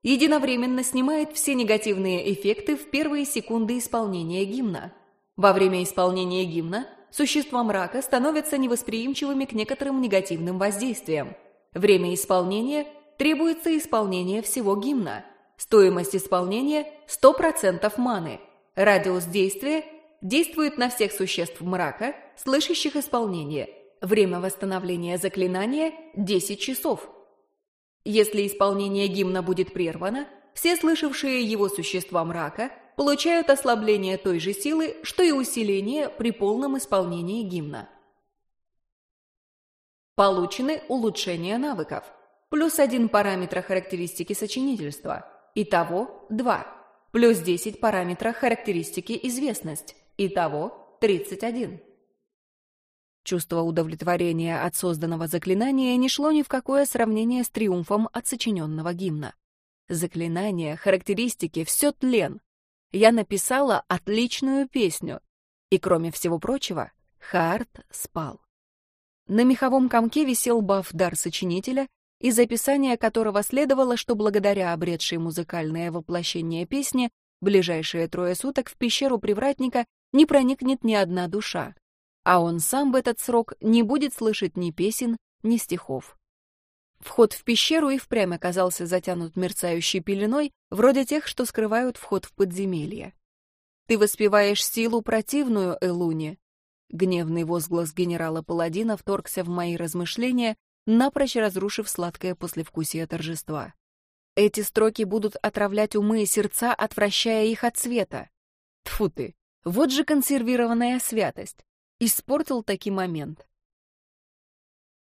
единовременно снимает все негативные эффекты в первые секунды исполнения гимна. Во время исполнения гимна существа мрака становятся невосприимчивыми к некоторым негативным воздействиям. Время исполнения – требуется исполнение всего гимна. Стоимость исполнения – 100% маны. Радиус действия действует на всех существ мрака, слышащих исполнение. Время восстановления заклинания – 10 часов. Если исполнение гимна будет прервано, все слышавшие его существа мрака получают ослабление той же силы, что и усиление при полном исполнении гимна. Получены улучшения навыков – плюс один параметра характеристики сочинительства. Итого 2. Плюс 10 параметра характеристики известность. Итого 31. Чувство удовлетворения от созданного заклинания не шло ни в какое сравнение с триумфом от сочиненного гимна. Заклинания, характеристики — все тлен. Я написала отличную песню. И, кроме всего прочего, Харт спал. На меховом комке висел баф дар сочинителя, из описания которого следовало, что благодаря обретшей музыкальное воплощение песни ближайшие трое суток в пещеру привратника не проникнет ни одна душа, а он сам в этот срок не будет слышать ни песен, ни стихов. Вход в пещеру и впрямь оказался затянут мерцающей пеленой, вроде тех, что скрывают вход в подземелье. «Ты воспеваешь силу противную, Элуне!» Гневный возглас генерала Паладина вторгся в мои размышления, напрочь разрушив сладкое послевкусие торжества. Эти строки будут отравлять умы и сердца, отвращая их от света. Тфу ты, вот же консервированная святость. Испортил таки момент.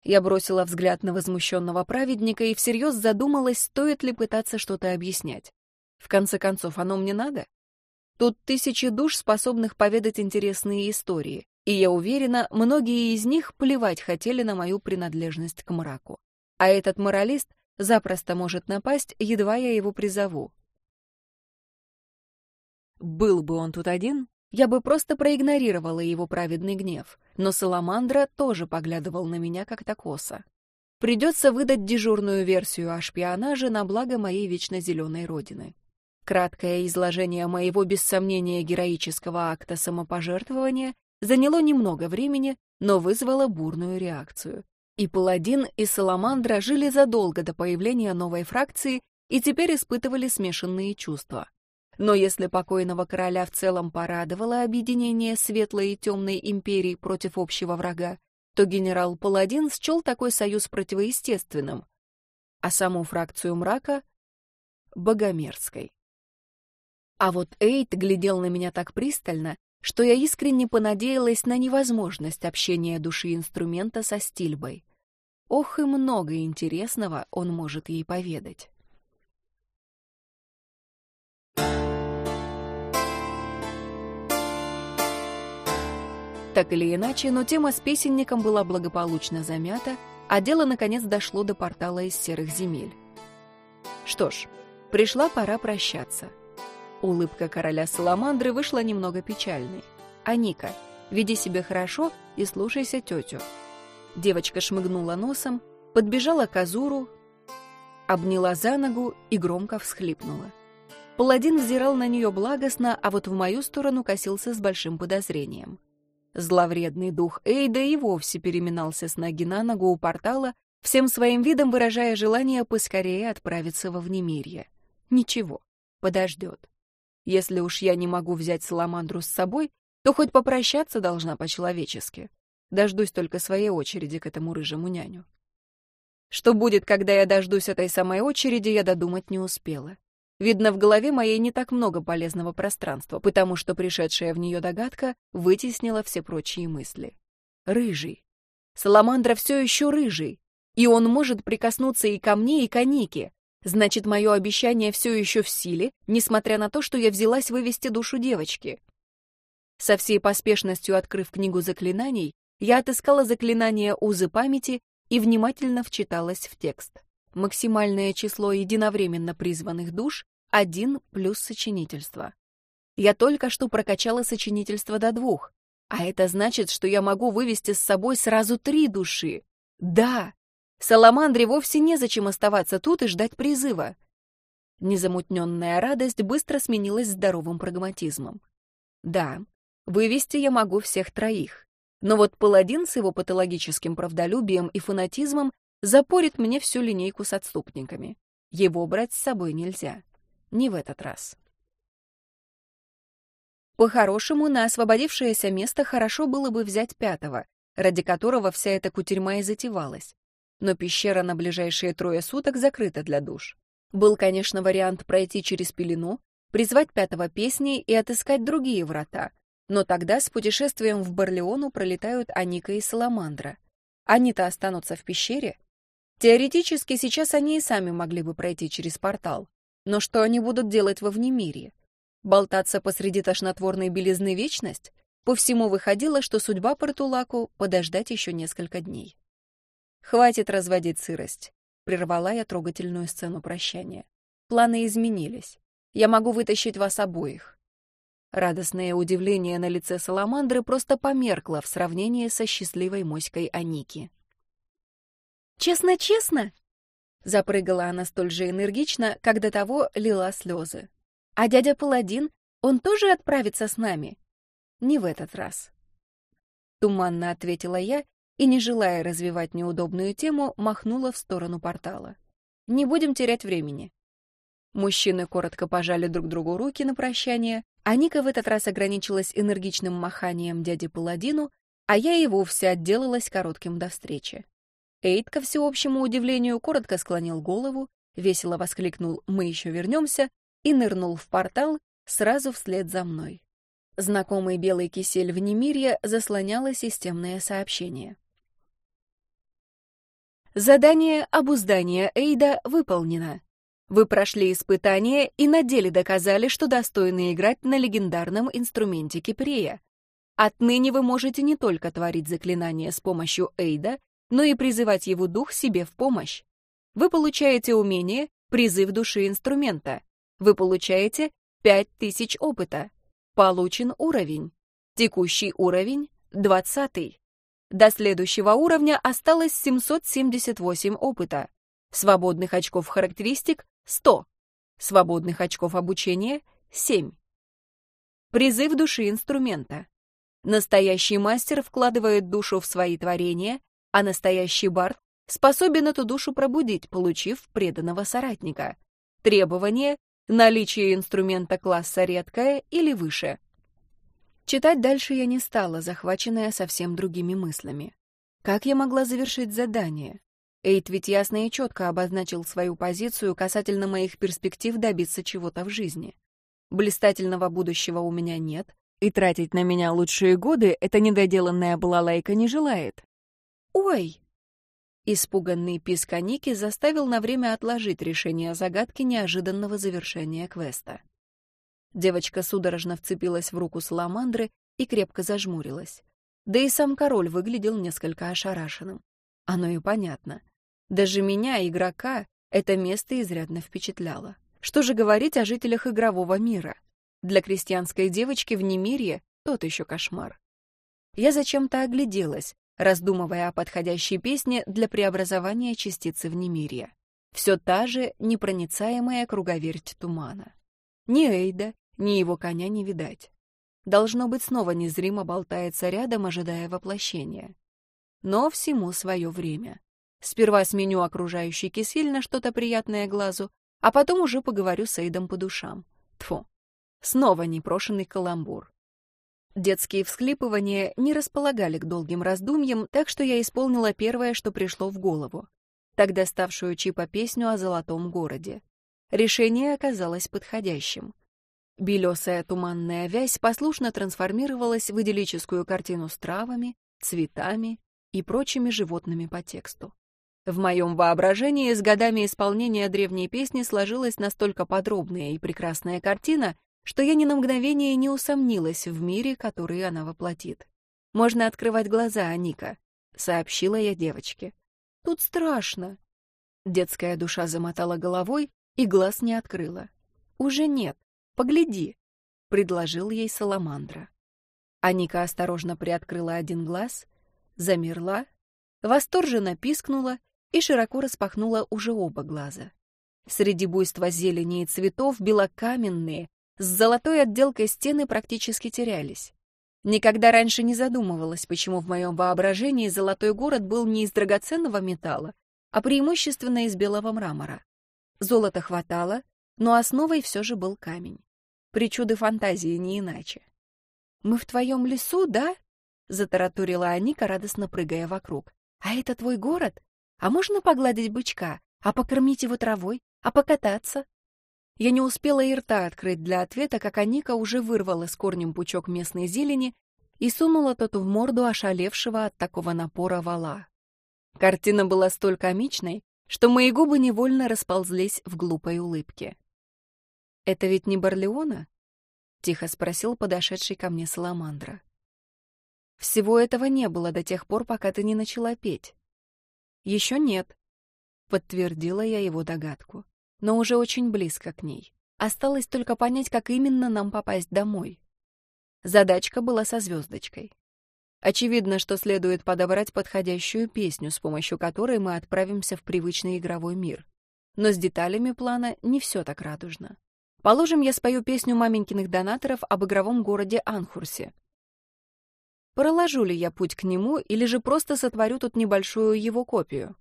Я бросила взгляд на возмущенного праведника и всерьез задумалась, стоит ли пытаться что-то объяснять. В конце концов, оно мне надо? Тут тысячи душ, способных поведать интересные истории, и я уверена, многие из них плевать хотели на мою принадлежность к мраку. А этот моралист запросто может напасть, едва я его призову. Был бы он тут один, я бы просто проигнорировала его праведный гнев, но Саламандра тоже поглядывал на меня как-то косо. Придется выдать дежурную версию о шпионаже на благо моей вечно зеленой родины. Краткое изложение моего без сомнения героического акта самопожертвования заняло немного времени, но вызвало бурную реакцию. И Паладин, и Саламандра жили задолго до появления новой фракции и теперь испытывали смешанные чувства. Но если покойного короля в целом порадовало объединение светлой и темной империи против общего врага, то генерал Паладин счел такой союз противоестественным, а саму фракцию мрака — богомерзкой. А вот Эйт глядел на меня так пристально, что я искренне понадеялась на невозможность общения души инструмента со стильбой. Ох и много интересного он может ей поведать. Так или иначе, но тема с песенником была благополучно замята, а дело наконец дошло до портала из серых земель. Что ж, пришла пора прощаться. Улыбка короля Саламандры вышла немного печальной. «Аника, веди себя хорошо и слушайся тетю». Девочка шмыгнула носом, подбежала к Азуру, обняла за ногу и громко всхлипнула. Паладин взирал на нее благостно, а вот в мою сторону косился с большим подозрением. Зловредный дух Эйда и вовсе переминался с ноги на ногу у портала, всем своим видом выражая желание поскорее отправиться во Внемирье. Ничего, подождет. Если уж я не могу взять Саламандру с собой, то хоть попрощаться должна по-человечески. Дождусь только своей очереди к этому рыжему няню. Что будет, когда я дождусь этой самой очереди, я додумать не успела. Видно, в голове моей не так много полезного пространства, потому что пришедшая в нее догадка вытеснила все прочие мысли. Рыжий. Саламандра все еще рыжий, и он может прикоснуться и ко мне, и к Анике. Значит, мое обещание все еще в силе, несмотря на то, что я взялась вывести душу девочки. Со всей поспешностью открыв книгу заклинаний, я отыскала заклинание узы памяти и внимательно вчиталась в текст. Максимальное число единовременно призванных душ — один плюс сочинительство. Я только что прокачала сочинительство до двух, а это значит, что я могу вывести с собой сразу три души. Да, Саламандре вовсе незачем оставаться тут и ждать призыва. Незамутненная радость быстро сменилась здоровым прагматизмом. Да, вывести я могу всех троих, но вот паладин с его патологическим правдолюбием и фанатизмом запорит мне всю линейку с отступниками. Его брать с собой нельзя. Не в этот раз. По-хорошему, на освободившееся место хорошо было бы взять пятого, ради которого вся эта кутерьма и затевалась. Но пещера на ближайшие трое суток закрыта для душ. Был, конечно, вариант пройти через пелену, призвать пятого песни и отыскать другие врата. Но тогда с путешествием в Барлеону пролетают Аника и Саламандра. Они-то останутся в пещере, Теоретически сейчас они и сами могли бы пройти через портал. Но что они будут делать во внемирье? Болтаться посреди тошнотворной белизны вечность? По всему выходило, что судьба Портулаку — подождать еще несколько дней. «Хватит разводить сырость», — прервала я трогательную сцену прощания. «Планы изменились. Я могу вытащить вас обоих». Радостное удивление на лице Саламандры просто померкло в сравнении со счастливой моськой Аники. «Честно-честно?» Запрыгала она столь же энергично, как до того лила слезы. «А дядя Паладин, он тоже отправится с нами?» «Не в этот раз». Туманно ответила я и, не желая развивать неудобную тему, махнула в сторону портала. «Не будем терять времени». Мужчины коротко пожали друг другу руки на прощание, а Ника в этот раз ограничилась энергичным маханием дяде Паладину, а я и вовсе отделалась коротким до встречи. Эйд, ко всеобщему удивлению, коротко склонил голову, весело воскликнул «Мы еще вернемся» и нырнул в портал сразу вслед за мной. Знакомый белый кисель в Немирье заслоняло системное сообщение. Задание обуздания Эйда выполнено. Вы прошли испытание и на деле доказали, что достойны играть на легендарном инструменте Кипрея. Отныне вы можете не только творить заклинания с помощью Эйда, но и призывать его дух себе в помощь. Вы получаете умение «Призыв души инструмента». Вы получаете 5000 опыта. Получен уровень. Текущий уровень — 20. До следующего уровня осталось 778 опыта. Свободных очков характеристик — 100. Свободных очков обучения — 7. Призыв души инструмента. Настоящий мастер вкладывает душу в свои творения, а настоящий бард способен эту душу пробудить, получив преданного соратника. Требование — наличие инструмента класса редкое или выше. Читать дальше я не стала, захваченная совсем другими мыслями. Как я могла завершить задание? Эйт ведь ясно и четко обозначил свою позицию касательно моих перспектив добиться чего-то в жизни. Блистательного будущего у меня нет, и тратить на меня лучшие годы эта недоделанная балалайка не желает. «Ой!» Испуганный писк Аники заставил на время отложить решение загадки неожиданного завершения квеста. Девочка судорожно вцепилась в руку Саламандры и крепко зажмурилась. Да и сам король выглядел несколько ошарашенным. Оно и понятно. Даже меня, игрока, это место изрядно впечатляло. Что же говорить о жителях игрового мира? Для крестьянской девочки в Немирье тот еще кошмар. Я зачем-то огляделась, раздумывая о подходящей песне для преобразования частицы в немирье. Все та же непроницаемая круговерть тумана. Ни Эйда, ни его коня не видать. Должно быть, снова незримо болтается рядом, ожидая воплощения. Но всему свое время. Сперва сменю окружающий кисель на что-то приятное глазу, а потом уже поговорю с Эйдом по душам. Тфу. Снова непрошенный каламбур. Детские всхлипывания не располагали к долгим раздумьям, так что я исполнила первое, что пришло в голову. Тогда ставшую Чипа песню о золотом городе. Решение оказалось подходящим. Белесая туманная вязь послушно трансформировалась в идиллическую картину с травами, цветами и прочими животными по тексту. В моем воображении с годами исполнения древней песни сложилась настолько подробная и прекрасная картина, что я ни на мгновение не усомнилась в мире, который она воплотит. «Можно открывать глаза, Аника», — сообщила я девочке. «Тут страшно». Детская душа замотала головой и глаз не открыла. «Уже нет. Погляди», — предложил ей Саламандра. Аника осторожно приоткрыла один глаз, замерла, восторженно пискнула и широко распахнула уже оба глаза. Среди буйства зелени и цветов белокаменные, с золотой отделкой стены практически терялись. Никогда раньше не задумывалась, почему в моем воображении золотой город был не из драгоценного металла, а преимущественно из белого мрамора. Золота хватало, но основой все же был камень. Причуды фантазии не иначе. «Мы в твоем лесу, да?» — затараторила Аника, радостно прыгая вокруг. «А это твой город? А можно погладить бычка? А покормить его травой? А покататься?» Я не успела и рта открыть для ответа, как Аника уже вырвала с корнем пучок местной зелени и сунула тот в морду ошалевшего от такого напора вала. Картина была столь комичной, что мои губы невольно расползлись в глупой улыбке. «Это ведь не Барлеона?» — тихо спросил подошедший ко мне Саламандра. Всего этого не было до тех пор, пока ты не начала петь. Еще нет, подтвердила я его догадку, но уже очень близко к ней. Осталось только понять, как именно нам попасть домой. Задачка была со звездочкой. Очевидно, что следует подобрать подходящую песню, с помощью которой мы отправимся в привычный игровой мир. Но с деталями плана не все так радужно. Положим, я спою песню маменькиных донаторов об игровом городе Анхурсе. Проложу ли я путь к нему или же просто сотворю тут небольшую его копию?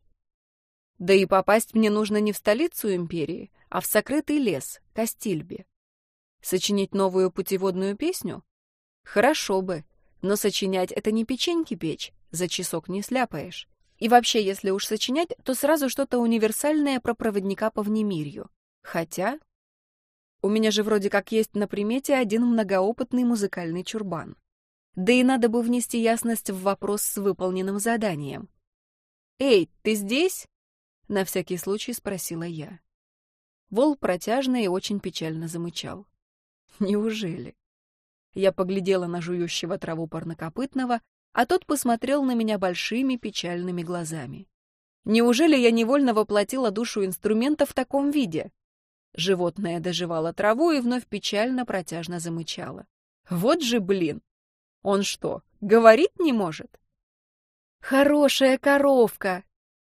Да и попасть мне нужно не в столицу империи, а в сокрытый лес, Кастильбе. Сочинить новую путеводную песню? Хорошо бы, но сочинять — это не печеньки печь, за часок не сляпаешь. И вообще, если уж сочинять, то сразу что-то универсальное про проводника по внемирью. Хотя... У меня же вроде как есть на примете один многоопытный музыкальный чурбан. Да и надо бы внести ясность в вопрос с выполненным заданием. «Эй, ты здесь?» — на всякий случай спросила я. Вол протяжно и очень печально замычал. «Неужели?» Я поглядела на жующего траву парнокопытного, а тот посмотрел на меня большими печальными глазами. Неужели я невольно воплотила душу инструмента в таком виде? Животное доживало траву и вновь печально протяжно замычало. Вот же блин! Он что, говорить не может? «Хорошая коровка!» —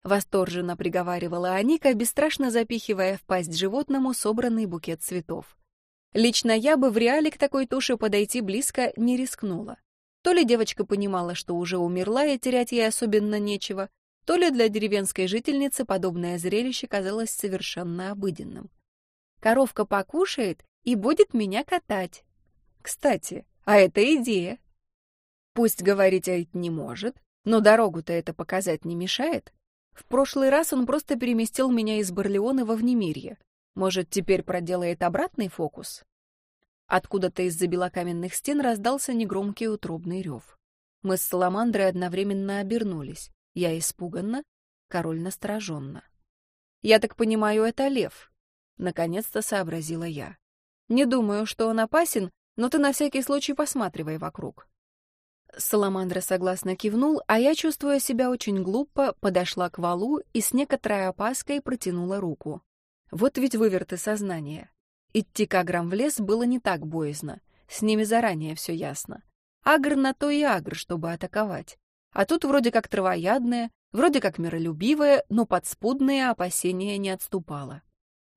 восторженно приговаривала Аника, бесстрашно запихивая в пасть животному собранный букет цветов. Лично я бы в реале к такой туше подойти близко не рискнула. То ли девочка понимала, что уже умерла и терять ей особенно нечего, то ли для деревенской жительницы подобное зрелище казалось совершенно обыденным. Коровка покушает и будет меня катать. Кстати, а это идея. Пусть говорить Айт не может, но дорогу-то это показать не мешает. В прошлый раз он просто переместил меня из Барлеона во Внемирье. Может, теперь проделает обратный фокус? Откуда-то из-за белокаменных стен раздался негромкий утробный рев. Мы с Саламандрой одновременно обернулись. Я испуганно, король настороженно. «Я так понимаю, это лев», — наконец-то сообразила я. «Не думаю, что он опасен, но ты на всякий случай посматривай вокруг». Саламандра согласно кивнул, а я, чувствуя себя очень глупо, подошла к валу и с некоторой опаской протянула руку. Вот ведь выверты сознания. Идти к аграм в лес было не так боязно. С ними заранее все ясно. Агр на то и агр, чтобы атаковать. А тут вроде как травоядное, вроде как миролюбивое, но подспудное опасение не отступало.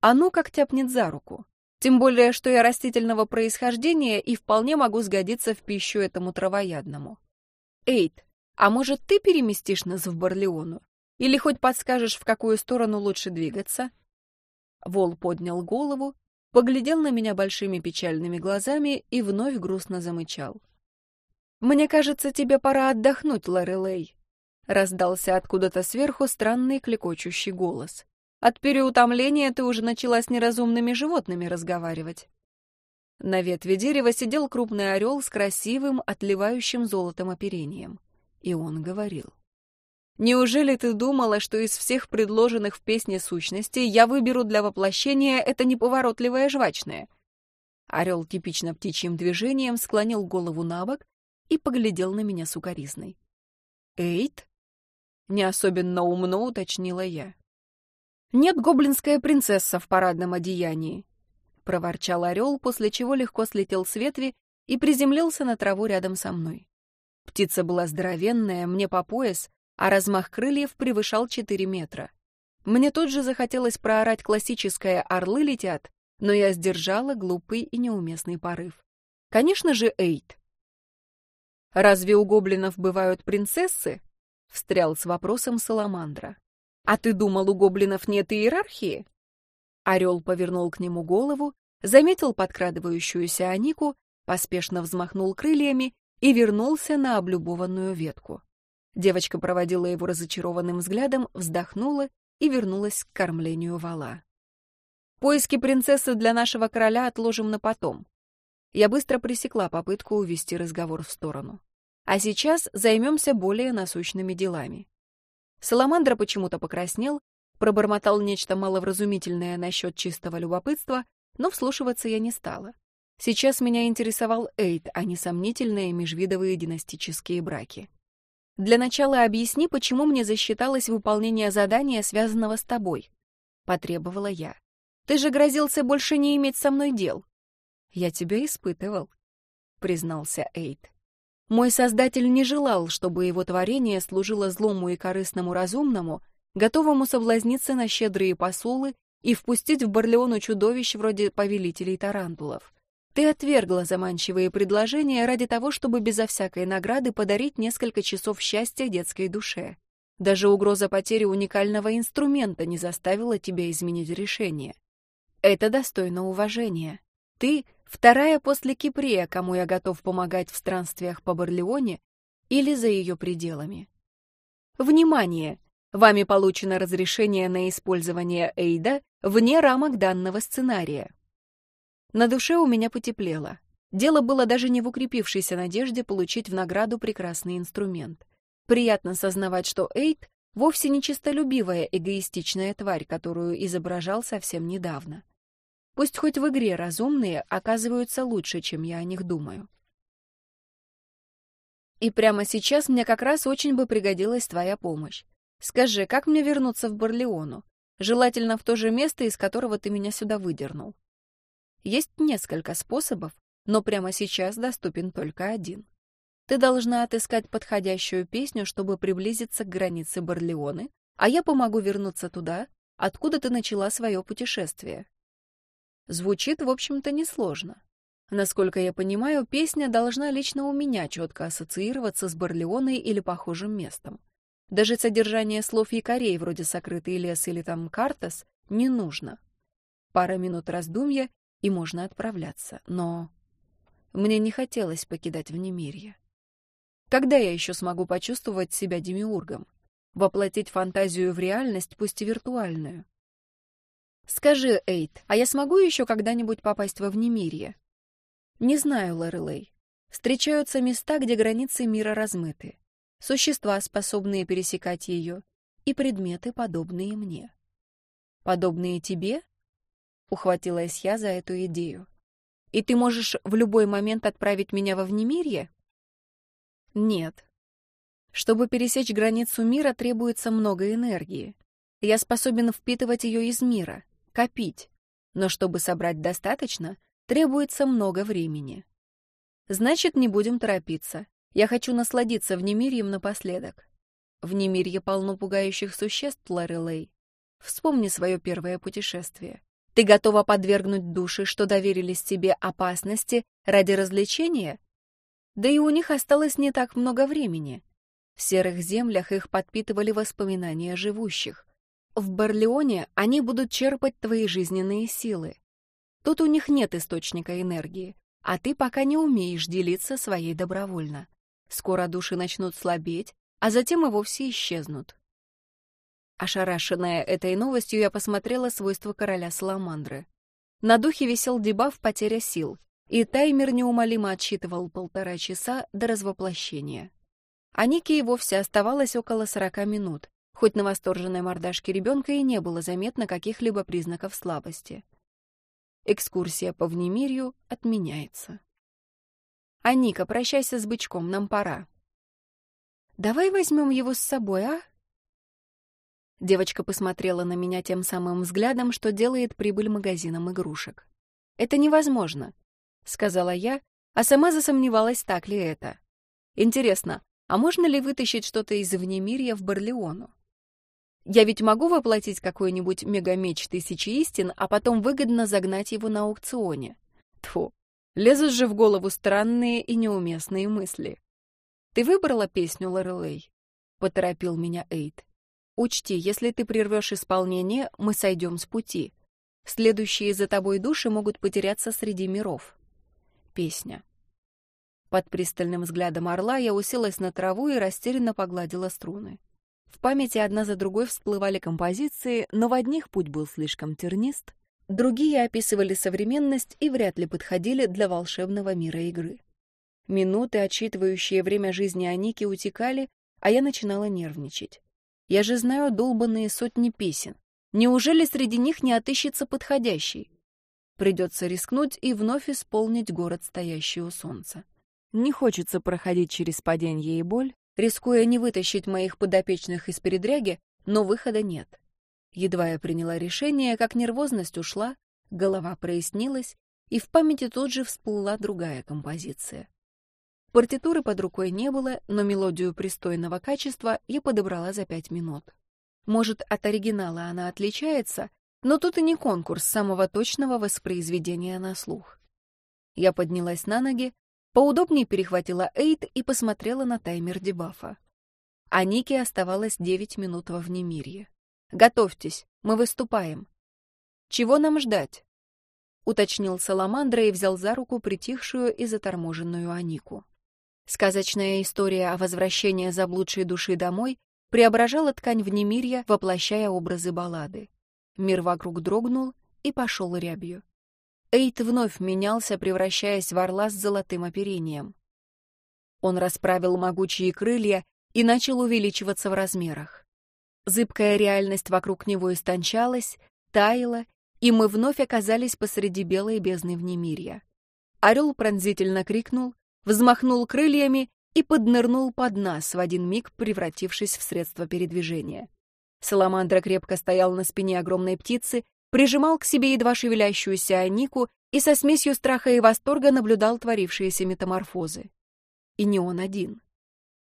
А ну как тяпнет за руку. Тем более, что я растительного происхождения и вполне могу сгодиться в пищу этому травоядному. Эйд, а может, ты переместишь нас в Барлеону? Или хоть подскажешь, в какую сторону лучше двигаться? Вол поднял голову поглядел на меня большими печальными глазами и вновь грустно замычал. «Мне кажется, тебе пора отдохнуть, Лорелей», — раздался откуда-то сверху странный клекочущий голос. «От переутомления ты уже начала с неразумными животными разговаривать». На ветве дерева сидел крупный орел с красивым, отливающим золотом оперением. И он говорил. Неужели ты думала, что из всех предложенных в песне сущностей я выберу для воплощения это неповоротливое жвачное? Орел типично птичьим движением склонил голову на бок и поглядел на меня сукоризной. «Эйт?» — не особенно умно уточнила я. «Нет, гоблинская принцесса в парадном одеянии», — проворчал орел, после чего легко слетел с ветви и приземлился на траву рядом со мной. Птица была здоровенная, мне по пояс, а размах крыльев превышал 4 метра. Мне тут же захотелось проорать классическое «Орлы летят», но я сдержала глупый и неуместный порыв. Конечно же, Эйт. «Разве у гоблинов бывают принцессы?» — встрял с вопросом Саламандра. «А ты думал, у гоблинов нет иерархии?» Орел повернул к нему голову, заметил подкрадывающуюся Анику, поспешно взмахнул крыльями и вернулся на облюбованную ветку. Девочка проводила его разочарованным взглядом, вздохнула и вернулась к кормлению вала. Поиски принцессы для нашего короля отложим на потом. Я быстро пресекла попытку увести разговор в сторону. А сейчас займемся более насущными делами. Саламандра почему-то покраснел, пробормотал нечто маловразумительное насчет чистого любопытства, но вслушиваться я не стала. Сейчас меня интересовал Эйд, а не сомнительные межвидовые династические браки. Для начала объясни, почему мне засчиталось выполнение задания, связанного с тобой. Потребовала я. Ты же грозился больше не иметь со мной дел. Я тебя испытывал, признался Эйд. Мой создатель не желал, чтобы его творение служило злому и корыстному разумному, готовому соблазниться на щедрые посулы и впустить в Барлеону чудовищ вроде повелителей тарантулов. Ты отвергла заманчивые предложения ради того, чтобы безо всякой награды подарить несколько часов счастья детской душе. Даже угроза потери уникального инструмента не заставила тебя изменить решение. Это достойно уважения. Ты — вторая после Кипрея, кому я готов помогать в странствиях по Барлеоне или за ее пределами. Внимание! Вами получено разрешение на использование Эйда вне рамок данного сценария. На душе у меня потеплело. Дело было даже не в укрепившейся надежде получить в награду прекрасный инструмент. Приятно сознавать, что Эйд вовсе не чистолюбивая эгоистичная тварь, которую изображал совсем недавно. Пусть хоть в игре разумные оказываются лучше, чем я о них думаю. И прямо сейчас мне как раз очень бы пригодилась твоя помощь. Скажи, как мне вернуться в Барлеону? Желательно в то же место, из которого ты меня сюда выдернул. Есть несколько способов, но прямо сейчас доступен только один. Ты должна отыскать подходящую песню, чтобы приблизиться к границе Барлеоны, а я помогу вернуться туда, откуда ты начала свое путешествие. Звучит, в общем-то, несложно. Насколько я понимаю, песня должна лично у меня четко ассоциироваться с Барлеоной или похожим местом. Даже содержание слов якорей, вроде «сокрытый лес» или там «картас», не нужно. Пара минут раздумья, и можно отправляться. Но мне не хотелось покидать Внемирье. Когда я еще смогу почувствовать себя демиургом? Воплотить фантазию в реальность, пусть и виртуальную? Скажи, Эйт, а я смогу еще когда-нибудь попасть во Внемирье? Не знаю, Лорелей. Встречаются места, где границы мира размыты. Существа, способные пересекать ее, и предметы, подобные мне. Подобные тебе? Ухватилась я за эту идею. И ты можешь в любой момент отправить меня во внемирье? Нет. Чтобы пересечь границу мира, требуется много энергии. Я способен впитывать ее из мира, копить. Но чтобы собрать достаточно, требуется много времени. Значит, не будем торопиться. Я хочу насладиться внемирьем напоследок. В немирье полно пугающих существ, Лорелей. Вспомни свое первое путешествие. Ты готова подвергнуть души, что доверились тебе опасности ради развлечения? Да и у них осталось не так много времени. В серых землях их подпитывали воспоминания живущих. В Барлеоне они будут черпать твои жизненные силы. Тут у них нет источника энергии, а ты пока не умеешь делиться своей добровольно. Скоро души начнут слабеть, а затем и вовсе исчезнут. Ошарашенная этой новостью, я посмотрела свойства короля Саламандры. На духе висел дебаф «Потеря сил», и таймер неумолимо отсчитывал полтора часа до развоплощения. А Нике и вовсе оставалось около сорока минут, хоть на восторженной мордашке ребенка и не было заметно каких-либо признаков слабости. Экскурсия по внемирью отменяется. «А Ника, прощайся с бычком, нам пора». «Давай возьмем его с собой, а?» Девочка посмотрела на меня тем самым взглядом, что делает прибыль магазинам игрушек. «Это невозможно», — сказала я, а сама засомневалась, так ли это. «Интересно, а можно ли вытащить что-то из внемирья в Барлеону? Я ведь могу воплотить какой-нибудь мегамеч тысячи истин, а потом выгодно загнать его на аукционе. Тьфу, лезут же в голову странные и неуместные мысли. «Ты выбрала песню, Лорелей?» — поторопил меня Эйд. Учти, если ты прервешь исполнение, мы сойдем с пути. Следующие за тобой души могут потеряться среди миров. Песня. Под пристальным взглядом орла я уселась на траву и растерянно погладила струны. В памяти одна за другой всплывали композиции, но в одних путь был слишком тернист, другие описывали современность и вряд ли подходили для волшебного мира игры. Минуты, отсчитывающие время жизни Аники, утекали, а я начинала нервничать. Я же знаю долбанные сотни песен. Неужели среди них не отыщется подходящий? Придется рискнуть и вновь исполнить город, стоящий у солнца. Не хочется проходить через падение и боль, рискуя не вытащить моих подопечных из передряги, но выхода нет. Едва я приняла решение, как нервозность ушла, голова прояснилась, и в памяти тут же всплыла другая композиция. Партитуры под рукой не было, но мелодию пристойного качества я подобрала за пять минут. Может, от оригинала она отличается, но тут и не конкурс самого точного воспроизведения на слух. Я поднялась на ноги, Поудобнее перехватила Эйд и посмотрела на таймер дебафа. А Нике оставалось девять минут во внемирье. «Готовьтесь, мы выступаем». «Чего нам ждать?» — уточнил Саламандра и взял за руку притихшую и заторможенную Анику. Сказочная история о возвращении заблудшей души домой преображала ткань внемирья, воплощая образы баллады. Мир вокруг дрогнул и пошел рябью. Эйт вновь менялся, превращаясь в орла с золотым оперением. Он расправил могучие крылья и начал увеличиваться в размерах. Зыбкая реальность вокруг него истончалась, таяла, и мы вновь оказались посреди белой бездны внемирья. Орел пронзительно крикнул, взмахнул крыльями и поднырнул под нас, в один миг превратившись в средство передвижения. Саламандра крепко стоял на спине огромной птицы, прижимал к себе едва шевелящуюся Анику и со смесью страха и восторга наблюдал творившиеся метаморфозы. И не он один.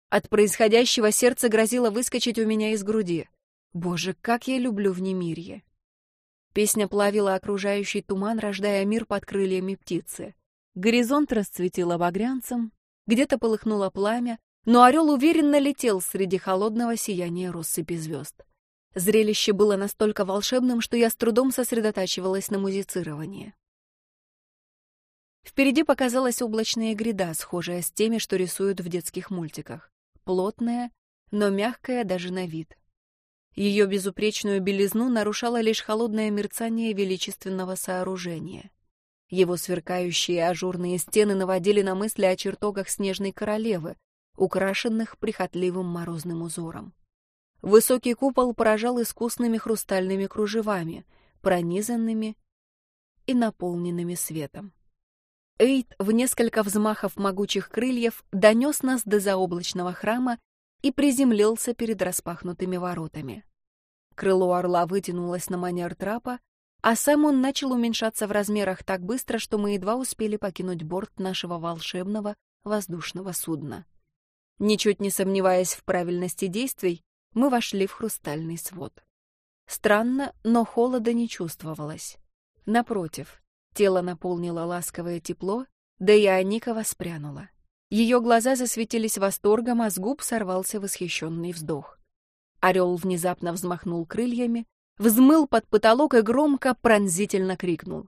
От происходящего сердце грозило выскочить у меня из груди. Боже, как я люблю внемирье! Песня плавила окружающий туман, рождая мир под крыльями птицы. Горизонт расцветил багрянцем, где-то полыхнуло пламя, но орел уверенно летел среди холодного сияния россыпи звезд. Зрелище было настолько волшебным, что я с трудом сосредотачивалась на музицировании. Впереди показалась облачная гряда, схожая с теми, что рисуют в детских мультиках. Плотная, но мягкая даже на вид. Ее безупречную белизну нарушало лишь холодное мерцание величественного сооружения. Его сверкающие ажурные стены наводили на мысли о чертогах снежной королевы, украшенных прихотливым морозным узором. Высокий купол поражал искусными хрустальными кружевами, пронизанными и наполненными светом. Эйд в несколько взмахов могучих крыльев донес нас до заоблачного храма и приземлился перед распахнутыми воротами. Крыло орла вытянулось на манер трапа, а сам он начал уменьшаться в размерах так быстро, что мы едва успели покинуть борт нашего волшебного воздушного судна. Ничуть не сомневаясь в правильности действий, мы вошли в хрустальный свод. Странно, но холода не чувствовалось. Напротив, тело наполнило ласковое тепло, да и Аника воспрянула. Ее глаза засветились восторгом, а с губ сорвался восхищенный вздох. Орел внезапно взмахнул крыльями, взмыл под потолок и громко, пронзительно крикнул.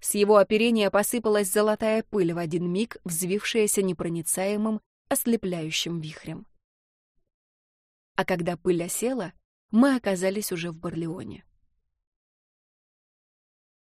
С его оперения посыпалась золотая пыль в один миг, взвившаяся непроницаемым, ослепляющим вихрем. А когда пыль осела, мы оказались уже в Барлеоне.